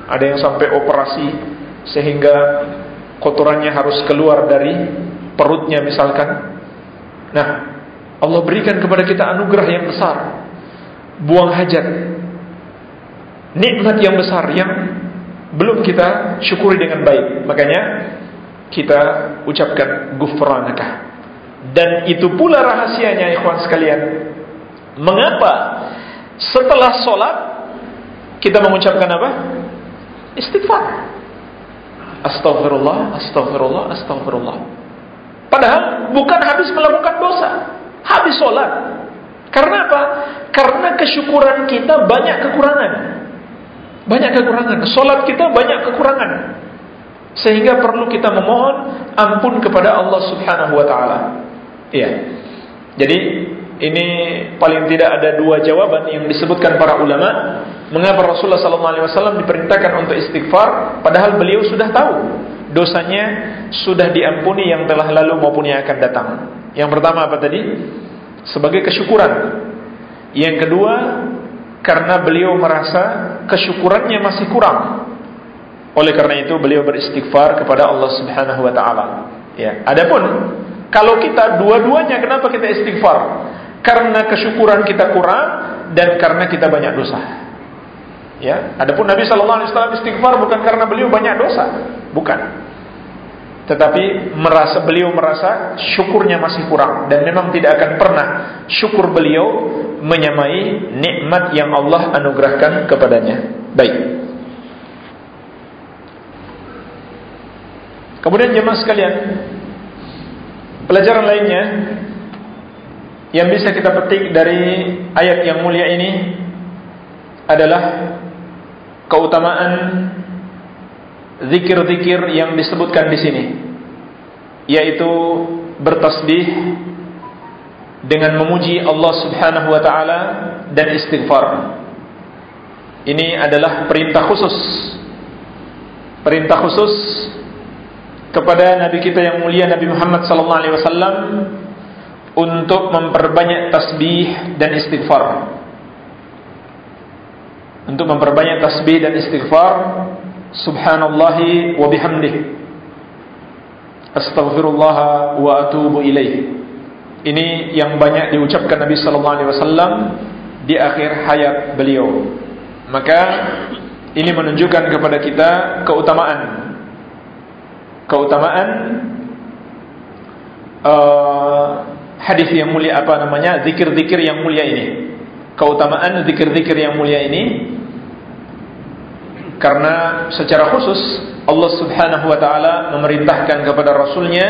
Ada yang sampai operasi sehingga kotorannya harus keluar dari perutnya misalkan. Nah, Allah berikan kepada kita anugerah yang besar. Buang hajat. Nikmat yang besar yang belum kita syukuri dengan baik. Makanya kita ucapkan gufranaka. Dan itu pula rahasianya ikhwan sekalian. Mengapa setelah sholat kita mengucapkan apa? Istighfar. Astaghfirullah, astaghfirullah, astaghfirullah. Padahal bukan habis melakukan dosa habis sholat. Karena apa? Karena kesyukuran kita banyak kekurangan. Banyak kekurangan. Sholat kita banyak kekurangan. Sehingga perlu kita memohon ampun kepada Allah subhanahu wa ta'ala. Iya. Jadi ini paling tidak ada dua jawaban yang disebutkan para ulama mengapa Rasulullah SAW diperintahkan untuk istighfar padahal beliau sudah tahu dosanya sudah diampuni yang telah lalu maupun yang akan datang. Yang pertama apa tadi? Sebagai kesyukuran. Yang kedua, karena beliau merasa kesyukurannya masih kurang. Oleh karena itu beliau beristighfar kepada Allah Subhanahu wa taala. Ya. Adapun kalau kita dua-duanya kenapa kita istighfar? Karena kesyukuran kita kurang dan karena kita banyak dosa. Ya, adapun Nabi sallallahu alaihi wasallam istighfar bukan karena beliau banyak dosa, bukan. tetapi merasa beliau merasa syukurnya masih kurang dan memang tidak akan pernah syukur beliau menyamai nikmat yang Allah anugerahkan kepadanya. Baik. Kemudian jemaah sekalian, pelajaran lainnya yang bisa kita petik dari ayat yang mulia ini adalah keutamaan zikir-zikir yang disebutkan di sini yaitu bertasbih dengan memuji Allah Subhanahu wa taala dan istighfar. Ini adalah perintah khusus. Perintah khusus kepada nabi kita yang mulia Nabi Muhammad wasallam untuk memperbanyak tasbih dan istighfar. Untuk memperbanyak tasbih dan istighfar subhanallahi wa bihamdih. Astaghfirullah wa atubu ilaih. Ini yang banyak diucapkan Nabi sallallahu alaihi wasallam di akhir hayat beliau. Maka ini menunjukkan kepada kita keutamaan. Keutamaan uh, hadis yang mulia apa namanya zikir-zikir yang mulia ini keutamaan zikir-zikir yang mulia ini karena secara khusus Allah Subhanahu wa taala memerintahkan kepada rasulnya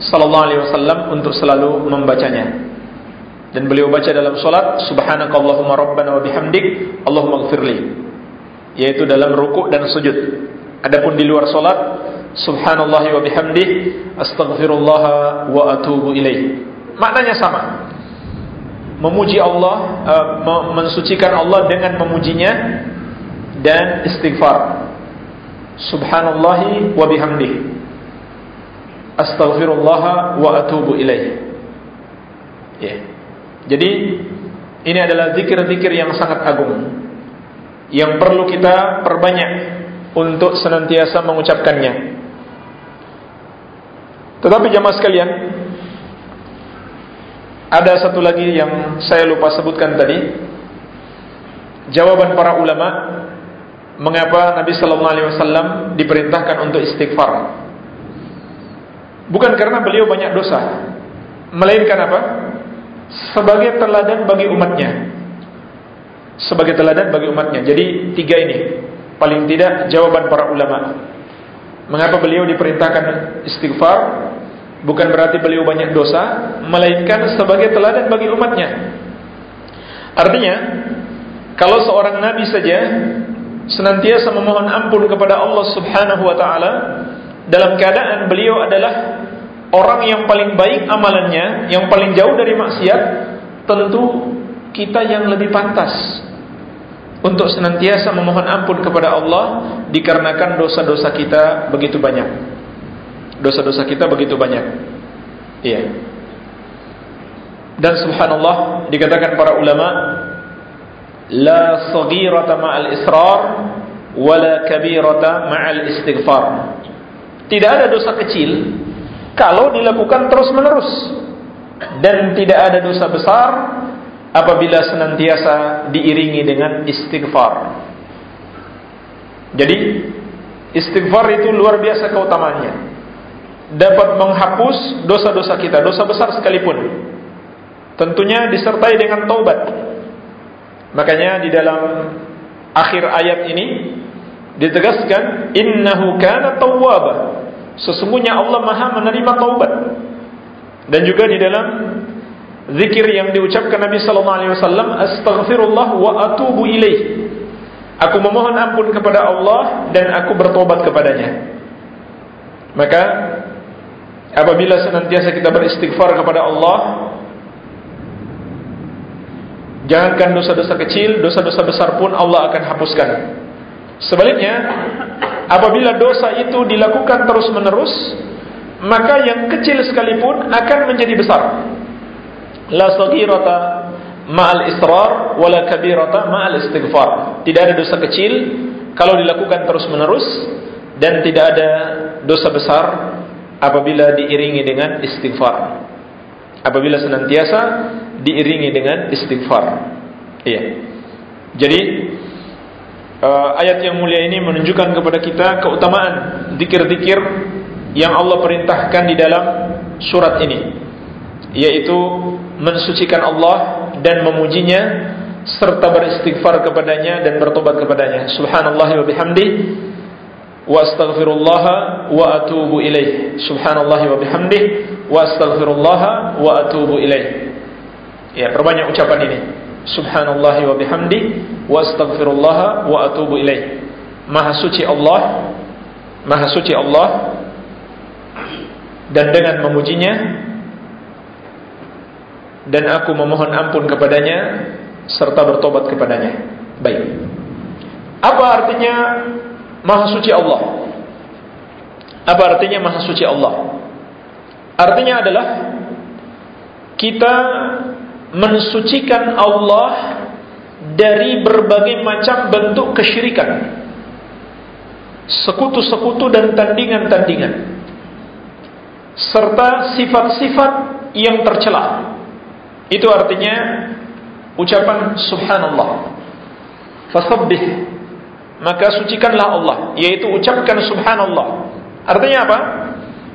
sallallahu alaihi wasallam untuk selalu membacanya. Dan beliau baca dalam salat subhanakallahumma rabbana wa bihamdik Allahumma ighfirli. Yaitu dalam rukuk dan sujud. Adapun di luar salat subhanallahi wa bihamdih astaghfirullah wa atubu ilaih. Maknanya sama. Memuji Allah, uh, mensucikan Allah dengan memujinya dan istighfar. Subhanallahi wa bihamdih. Astaghfirullah wa atubu ilaih. Ya. Jadi ini adalah zikir-zikir yang sangat agung yang perlu kita perbanyak untuk senantiasa mengucapkannya. Tetapi jamaah sekalian, ada satu lagi yang saya lupa sebutkan tadi. Jawaban para ulama mengapa Nabi Sallallahu Alaihi Wasallam diperintahkan untuk istighfar. Bukan karena beliau banyak dosa, melainkan apa? Sebagai teladan bagi umatnya. Sebagai teladan bagi umatnya. Jadi tiga ini paling tidak jawaban para ulama. Mengapa beliau diperintahkan istighfar? Bukan berarti beliau banyak dosa, melainkan sebagai teladan bagi umatnya. Artinya, kalau seorang nabi saja senantiasa memohon ampun kepada Allah Subhanahu wa taala dalam keadaan beliau adalah orang yang paling baik amalannya, yang paling jauh dari maksiat, tentu kita yang lebih pantas untuk senantiasa memohon ampun kepada Allah dikarenakan dosa-dosa kita begitu banyak. Dosa-dosa kita begitu banyak. Iya. Dan subhanallah dikatakan para ulama la saghirata ma'al israr wala kabirata ma'al istighfar. Tidak ada dosa kecil kalau dilakukan terus-menerus dan tidak ada dosa besar apabila senantiasa diiringi dengan istighfar. Jadi istighfar itu luar biasa keutamaannya. Dapat menghapus dosa-dosa kita, dosa besar sekalipun. Tentunya disertai dengan taubat. Makanya di dalam akhir ayat ini ditegaskan innahu kana tawwaba. Sesungguhnya Allah Maha menerima taubat. Dan juga di dalam zikir yang diucapkan Nabi sallallahu alaihi wasallam astaghfirullah wa atubu ilaih. Aku memohon ampun kepada Allah dan aku bertobat kepadanya. Maka apabila senantiasa kita beristighfar kepada Allah, Jangankan dosa-dosa kecil, dosa-dosa besar pun Allah akan hapuskan. Sebaliknya, apabila dosa itu dilakukan terus-menerus, maka yang kecil sekalipun akan menjadi besar. La saghirata ma'al israr wala kabirata ma'al istighfar. Tidak ada dosa kecil kalau dilakukan terus-menerus dan tidak ada dosa besar apabila diiringi dengan istighfar. Apabila senantiasa diiringi dengan istighfar. Iya. Jadi uh, ayat yang mulia ini menunjukkan kepada kita keutamaan zikir-zikir yang Allah perintahkan di dalam surat ini yaitu mensucikan Allah dan memujinya serta beristighfar kepadanya dan bertobat kepadanya subhanallah wa bihamdi wa atubu ilaih subhanallah wa bihamdi wa astaghfirullah wa atubu ilaih ya perbanyak ucapan ini. Subhanallah wa bihamdi wa astaghfirullah wa atubu ilaih maha suci Allah. Maha suci Allah. Dan dengan memujinya. Dan aku memohon ampun kepadanya serta bertobat kepadanya. Baik. Apa artinya Maha Suci Allah? Apa artinya Maha Suci Allah? Artinya adalah kita mensucikan Allah dari berbagai macam bentuk kesyirikan. Sekutu-sekutu dan tandingan-tandingan. Serta sifat-sifat yang tercela. Itu artinya ucapan subhanallah. Fasabbih. Maka sucikanlah Allah, yaitu ucapkan subhanallah. Artinya apa?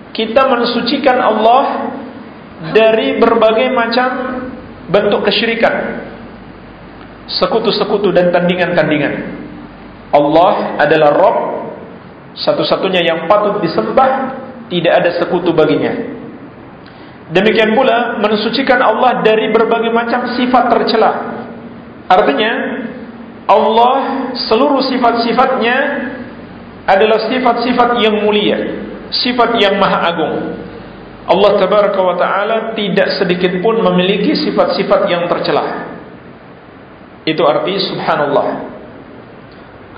Kita mensucikan Allah dari berbagai macam bentuk kesyirikan. Sekutu-sekutu dan tandingan-tandingan. Allah adalah Rob satu-satunya yang patut disembah, tidak ada sekutu baginya. Demikian pula mensucikan Allah dari berbagai macam sifat tercela. Artinya Allah seluruh sifat-sifatnya adalah sifat-sifat yang mulia, sifat yang maha agung. Allah tabaraka wa taala tidak sedikit pun memiliki sifat-sifat yang tercela. Itu arti subhanallah.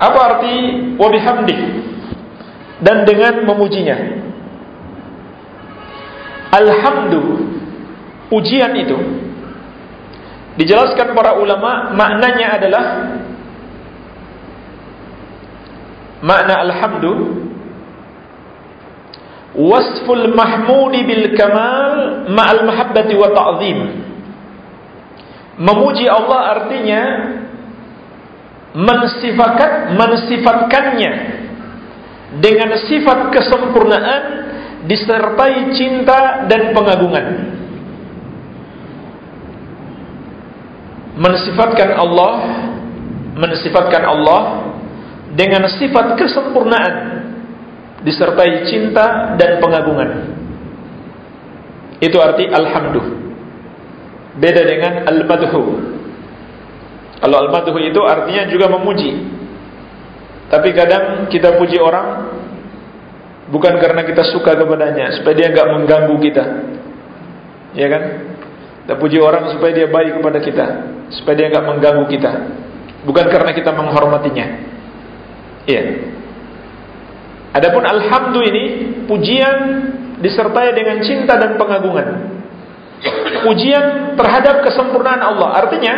Apa arti wa bihamdi? Dan dengan memujinya. Alhamdu Ujian itu Dijelaskan para ulama Maknanya adalah Makna Alhamdu Wasful mahmudi bil kamal Ma'al mahabbati wa ta'zim Memuji Allah artinya Mensifatkan Mensifatkannya Dengan sifat kesempurnaan disertai cinta dan pengagungan. Mensifatkan Allah, mensifatkan Allah dengan sifat kesempurnaan disertai cinta dan pengagungan. Itu arti alhamdulillah. Beda dengan al-madhu. Kalau al-madhu itu artinya juga memuji. Tapi kadang kita puji orang Bukan karena kita suka kepadanya Supaya dia enggak mengganggu kita Ya kan Kita puji orang supaya dia baik kepada kita Supaya dia enggak mengganggu kita Bukan karena kita menghormatinya Iya. Adapun alhamdulillah ini Pujian disertai dengan cinta dan pengagungan. Pujian terhadap kesempurnaan Allah. Artinya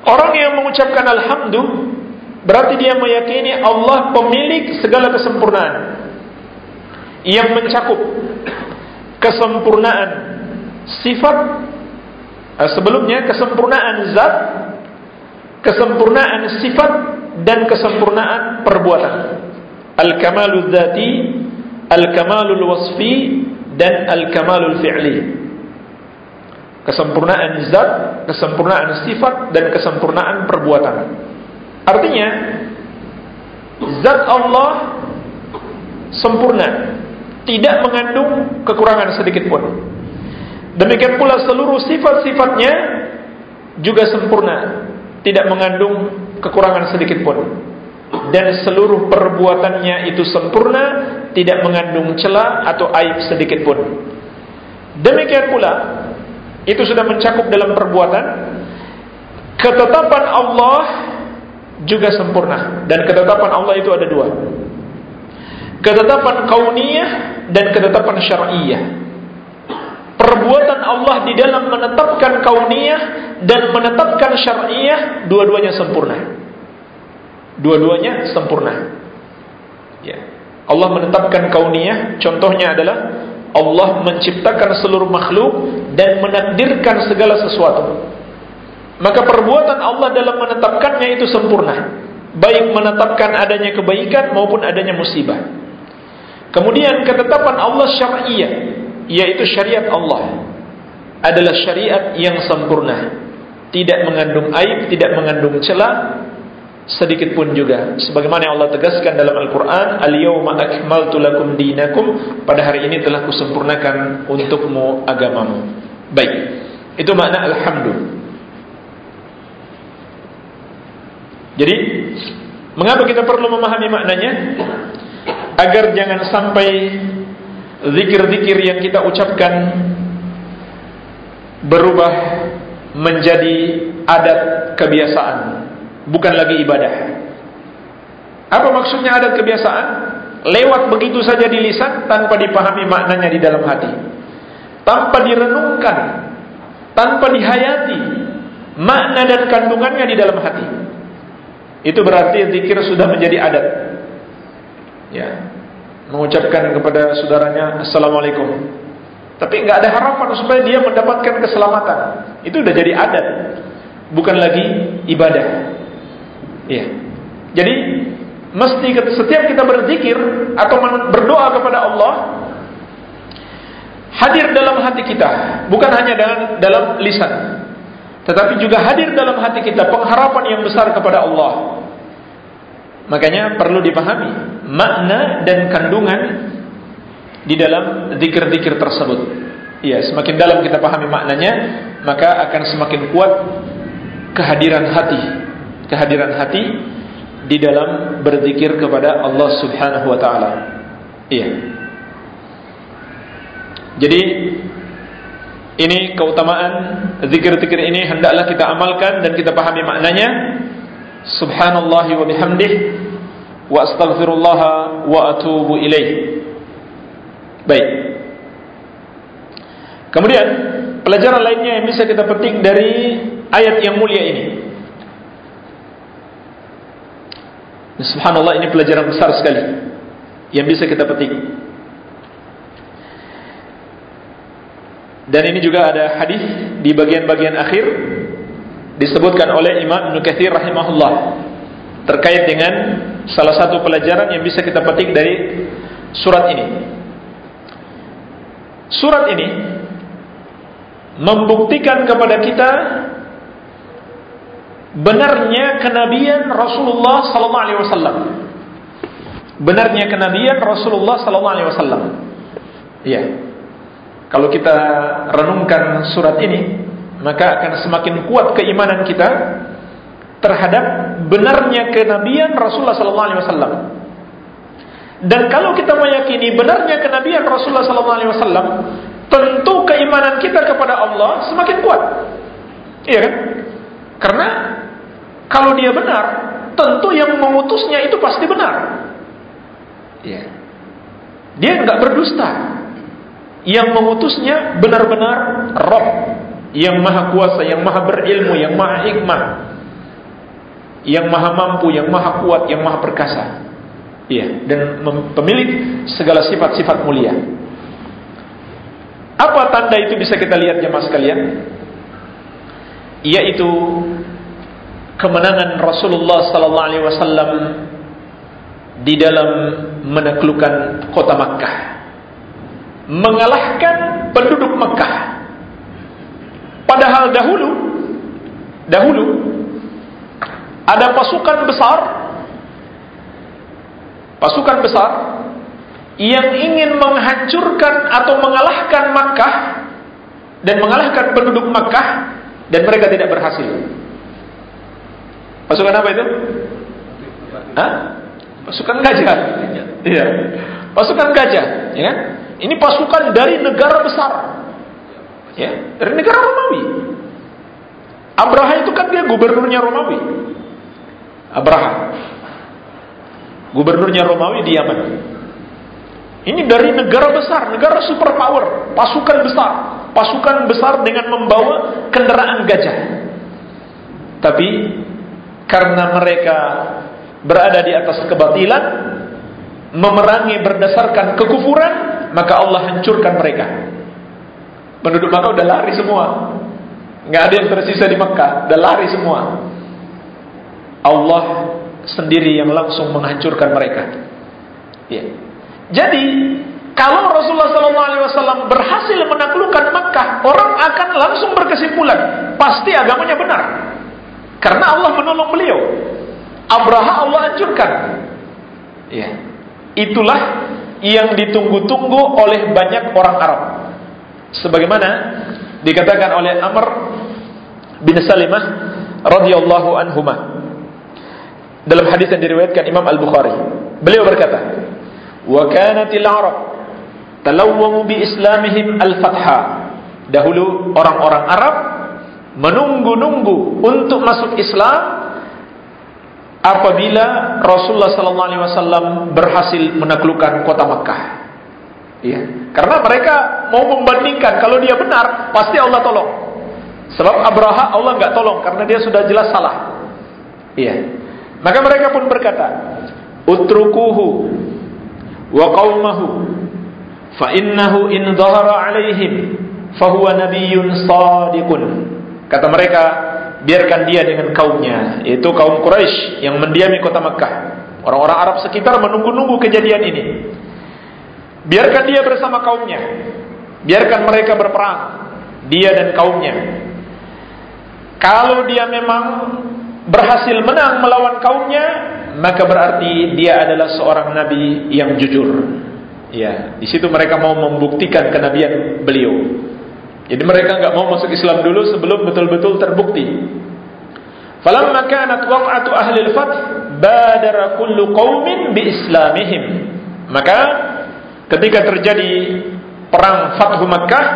Orang yang mengucapkan alhamdulillah Berarti dia meyakini Allah pemilik segala kesempurnaan. Yang mencakup kesempurnaan sifat eh, sebelumnya kesempurnaan zat kesempurnaan sifat dan kesempurnaan perbuatan. Al-kamalul dzati al-kamalul wasfi dan al-kamalul fi'li kesempurnaan zat kesempurnaan sifat dan kesempurnaan perbuatan. Artinya zat Allah sempurna tidak mengandung kekurangan sedikit pun. Demikian pula seluruh sifat-sifatnya juga sempurna, tidak mengandung kekurangan sedikit pun. Dan seluruh perbuatannya itu sempurna, tidak mengandung celah atau aib sedikit pun. Demikian pula, itu sudah mencakup dalam perbuatan. Ketetapan Allah juga sempurna dan ketetapan Allah itu ada dua ketetapan kauniyah dan ketetapan syar'iyah. Perbuatan Allah di dalam menetapkan kauniyah dan menetapkan syar'iyah dua-duanya sempurna. Dua-duanya sempurna. Ya. Allah menetapkan kauniyah contohnya adalah Allah menciptakan seluruh makhluk dan menakdirkan segala sesuatu. Maka perbuatan Allah dalam menetapkannya itu sempurna. Baik menetapkan adanya kebaikan maupun adanya musibah. Kemudian ketetapan Allah syariah, yaitu syariat Allah adalah syariat yang sempurna, tidak mengandung aib, tidak mengandung celah sedikit pun juga. Sebagaimana Allah tegaskan dalam Al-Qur'an, "Al-yauma akmaltu lakum dinakum." Pada hari ini telah kusempurnakan untukmu agamamu. Baik. Itu makna alhamdulillah. Jadi, mengapa kita perlu memahami maknanya? Agar jangan sampai zikir-zikir yang kita ucapkan berubah menjadi adat kebiasaan, bukan lagi ibadah. Apa maksudnya adat kebiasaan? Lewat begitu saja di lisan tanpa dipahami maknanya di dalam hati. Tanpa direnungkan, tanpa dihayati makna dan kandungannya di dalam hati. Itu berarti zikir sudah menjadi adat. Ya. Mengucapkan kepada saudaranya assalamualaikum. Tapi nggak ada harapan supaya dia mendapatkan keselamatan. Itu udah jadi adat, bukan lagi ibadah. Iya. Jadi mesti setiap kita berzikir atau berdoa kepada Allah hadir dalam hati kita, bukan hanya dalam dalam lisan. Tetapi juga hadir dalam hati kita pengharapan yang besar kepada Allah. Makanya perlu dipahami makna dan kandungan di dalam zikir-zikir tersebut. Ya, semakin dalam kita pahami maknanya, maka akan semakin kuat kehadiran hati, kehadiran hati di dalam berzikir kepada Allah Subhanahu wa taala. Iya. Jadi ini keutamaan zikir-zikir ini hendaklah kita amalkan dan kita pahami maknanya. Subhanallah wa bihamdih wa astaghfirullah wa atubu ilaih. Baik. Kemudian pelajaran lainnya yang bisa kita petik dari ayat yang mulia ini. Subhanallah ini pelajaran besar sekali yang bisa kita petik. Dan ini juga ada hadis di bagian-bagian akhir disebutkan oleh Imam Ibnu Katsir rahimahullah terkait dengan salah satu pelajaran yang bisa kita petik dari surat ini. Surat ini membuktikan kepada kita benarnya kenabian Rasulullah sallallahu alaihi wasallam. Benarnya kenabian Rasulullah sallallahu alaihi wasallam. Iya. Kalau kita renungkan surat ini, maka akan semakin kuat keimanan kita terhadap benarnya kenabian Rasulullah sallallahu alaihi wasallam. Dan kalau kita meyakini benarnya kenabian Rasulullah sallallahu alaihi wasallam, tentu keimanan kita kepada Allah semakin kuat. Iya kan? Karena kalau dia benar, tentu yang mengutusnya itu pasti benar. Iya. Dia enggak berdusta yang mengutusnya benar-benar Rob yang maha kuasa, yang maha berilmu, yang maha hikmah, yang maha mampu, yang maha kuat, yang maha perkasa. Iya, dan pemilik segala sifat-sifat mulia. Apa tanda itu bisa kita lihat jemaah sekalian? Yaitu kemenangan Rasulullah sallallahu alaihi wasallam di dalam menaklukkan kota Makkah mengalahkan penduduk Mekah. Padahal dahulu dahulu ada pasukan besar pasukan besar yang ingin menghancurkan atau mengalahkan Makkah dan mengalahkan penduduk Makkah dan mereka tidak berhasil. Pasukan apa itu? Hah? Pasukan gajah. Iya. Pasukan gajah, ya kan? Ini pasukan dari negara besar. Ya, dari negara Romawi. Abraha itu kan dia gubernurnya Romawi. Abraha. Gubernurnya Romawi di Yaman. Ini dari negara besar, negara superpower, pasukan besar, pasukan besar dengan membawa kendaraan gajah. Tapi karena mereka berada di atas kebatilan, memerangi berdasarkan kekufuran, maka Allah hancurkan mereka. Penduduk Makkah udah lari semua. Nggak ada yang tersisa di Makkah, udah lari semua. Allah sendiri yang langsung menghancurkan mereka. Ya. Jadi kalau Rasulullah SAW berhasil menaklukkan Makkah, orang akan langsung berkesimpulan pasti agamanya benar, karena Allah menolong beliau. Abraha Allah hancurkan. Ya, itulah yang ditunggu-tunggu oleh banyak orang Arab. Sebagaimana dikatakan oleh Amr bin Salimah radhiyallahu anhuma dalam hadis yang diriwayatkan Imam Al-Bukhari. Beliau berkata, "Wa kanatil Arab talawwamu bi islamihim al-fatha." Dahulu orang-orang Arab menunggu-nunggu untuk masuk Islam apabila Rasulullah sallallahu alaihi wasallam berhasil menaklukkan kota Makkah. Ya, karena mereka mau membandingkan kalau dia benar pasti Allah tolong. Sebab Abraha Allah nggak tolong karena dia sudah jelas salah. Iya. Maka mereka pun berkata, "Utrukuhu wa qaumahu fa innahu in dhahara alaihim fa huwa nabiyyun sadiqun." Kata mereka, biarkan dia dengan kaumnya, yaitu kaum Quraisy yang mendiami kota Mekah. Orang-orang Arab sekitar menunggu-nunggu kejadian ini. Biarkan dia bersama kaumnya. Biarkan mereka berperang, dia dan kaumnya. Kalau dia memang berhasil menang melawan kaumnya, maka berarti dia adalah seorang nabi yang jujur. Ya, di situ mereka mau membuktikan kenabian beliau. Jadi mereka nggak mau masuk Islam dulu sebelum betul-betul terbukti. Falamma kanat waq'atu ahli al-fath badara kullu qaumin bi islamihim. Maka ketika terjadi perang Fathu Makkah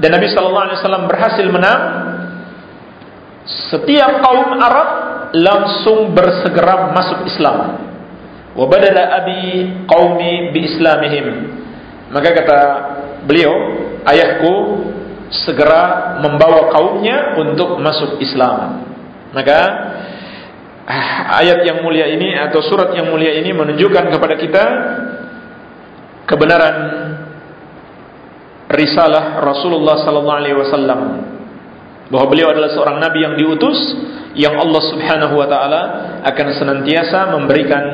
dan Nabi sallallahu alaihi wasallam berhasil menang, setiap kaum Arab langsung bersegera masuk Islam. Wa badala abi qaumi bi islamihim. Maka kata beliau, ayahku segera membawa kaumnya untuk masuk Islam. Maka ah, ayat yang mulia ini atau surat yang mulia ini menunjukkan kepada kita kebenaran risalah Rasulullah sallallahu alaihi wasallam bahwa beliau adalah seorang nabi yang diutus yang Allah Subhanahu wa taala akan senantiasa memberikan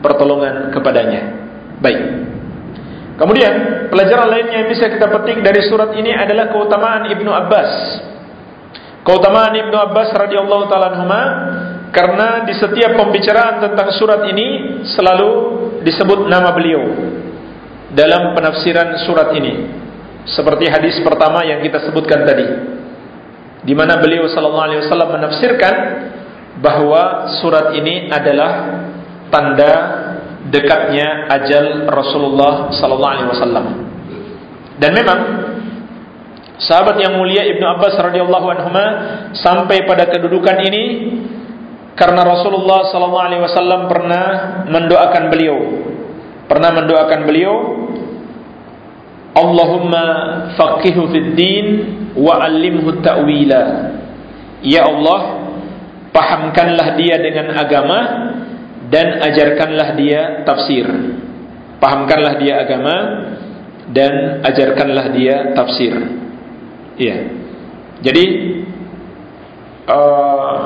pertolongan kepadanya. Baik. Kemudian pelajaran lainnya yang bisa kita petik dari surat ini adalah keutamaan Ibnu Abbas. Keutamaan Ibnu Abbas radhiyallahu taala karena di setiap pembicaraan tentang surat ini selalu disebut nama beliau dalam penafsiran surat ini. Seperti hadis pertama yang kita sebutkan tadi. Di mana beliau sallallahu alaihi wasallam menafsirkan bahwa surat ini adalah tanda dekatnya ajal Rasulullah sallallahu alaihi wasallam. Dan memang sahabat yang mulia Ibnu Abbas radhiyallahu anhu sampai pada kedudukan ini karena Rasulullah sallallahu alaihi wasallam pernah mendoakan beliau. Pernah mendoakan beliau Allahumma faqihu fid din wa 'allimhu ta'wila. Ya Allah, pahamkanlah dia dengan agama dan ajarkanlah dia tafsir. Pahamkanlah dia agama dan ajarkanlah dia tafsir. Iya. Jadi uh,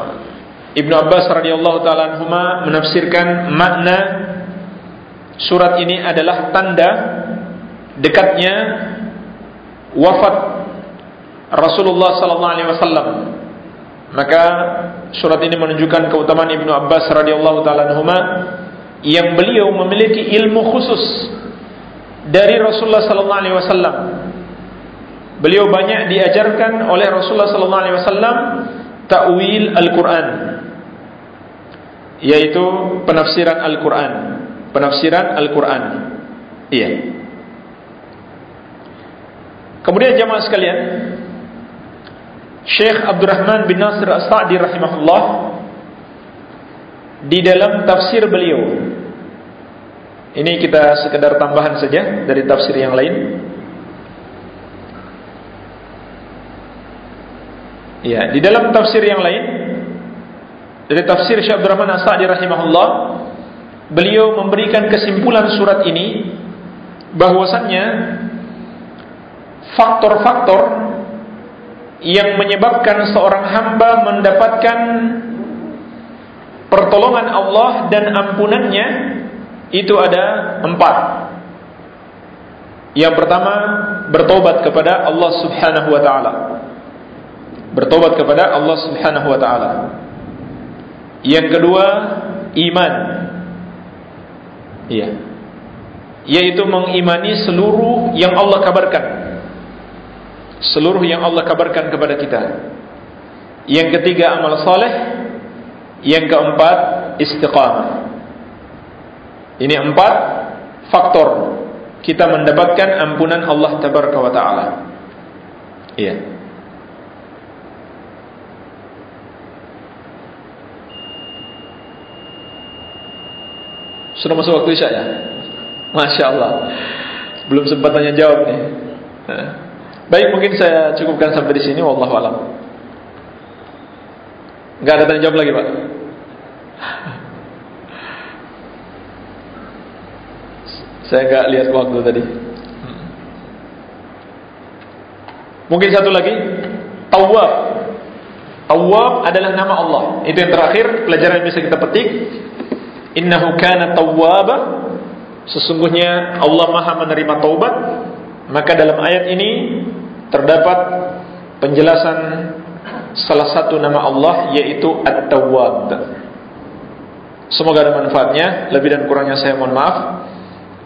Ibnu Abbas radhiyallahu taala anhuma menafsirkan makna surat ini adalah tanda dekatnya wafat Rasulullah sallallahu alaihi wasallam. Maka surat ini menunjukkan keutamaan Ibnu Abbas radhiyallahu taala anhuma yang beliau memiliki ilmu khusus dari Rasulullah sallallahu alaihi wasallam. Beliau banyak diajarkan oleh Rasulullah sallallahu alaihi wasallam ta'wil Al-Qur'an yaitu penafsiran Al-Qur'an, penafsiran Al-Qur'an. Iya. Kemudian jamaah sekalian, Syekh Abdurrahman bin Nasir As-Sa'di rahimahullah di dalam tafsir beliau ini kita sekedar tambahan saja dari tafsir yang lain ya di dalam tafsir yang lain dari tafsir Syekh Abdurrahman As-Sa'di rahimahullah beliau memberikan kesimpulan surat ini bahwasannya faktor-faktor yang menyebabkan seorang hamba mendapatkan pertolongan Allah dan ampunannya itu ada empat. Yang pertama, bertobat kepada Allah Subhanahu wa taala. Bertobat kepada Allah Subhanahu wa taala. Yang kedua, iman. Iya. Yaitu mengimani seluruh yang Allah kabarkan. Seluruh yang Allah kabarkan kepada kita. Yang ketiga, amal saleh. Yang keempat, istiqamah. Ini empat faktor kita mendapatkan ampunan Allah tabaraka wa taala. Iya. Sudah masuk waktu Isya ya? Masya Allah Belum sempat tanya jawab nih Baik mungkin saya cukupkan sampai di sini Wallahu alam Gak ada tanya jawab lagi Pak Saya nggak lihat waktu tadi. Mungkin satu lagi, Tawwab. Tawwab adalah nama Allah. Itu yang terakhir pelajaran yang bisa kita petik. Innahu kana tawwaba. Sesungguhnya Allah Maha menerima taubat. Maka dalam ayat ini terdapat penjelasan salah satu nama Allah yaitu At-Tawwab. Semoga ada manfaatnya. Lebih dan kurangnya saya mohon maaf.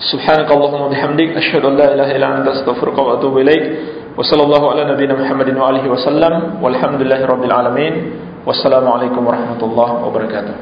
Subhanakallahumma bihamdik asyhadu an la ilaha illa anta astaghfiruka wa atubu ilaik. Wa sallallahu ala nabiyyina Muhammadin wa alihi wasallam. Walhamdulillahirabbil alamin. Wassalamualaikum warahmatullahi wabarakatuh.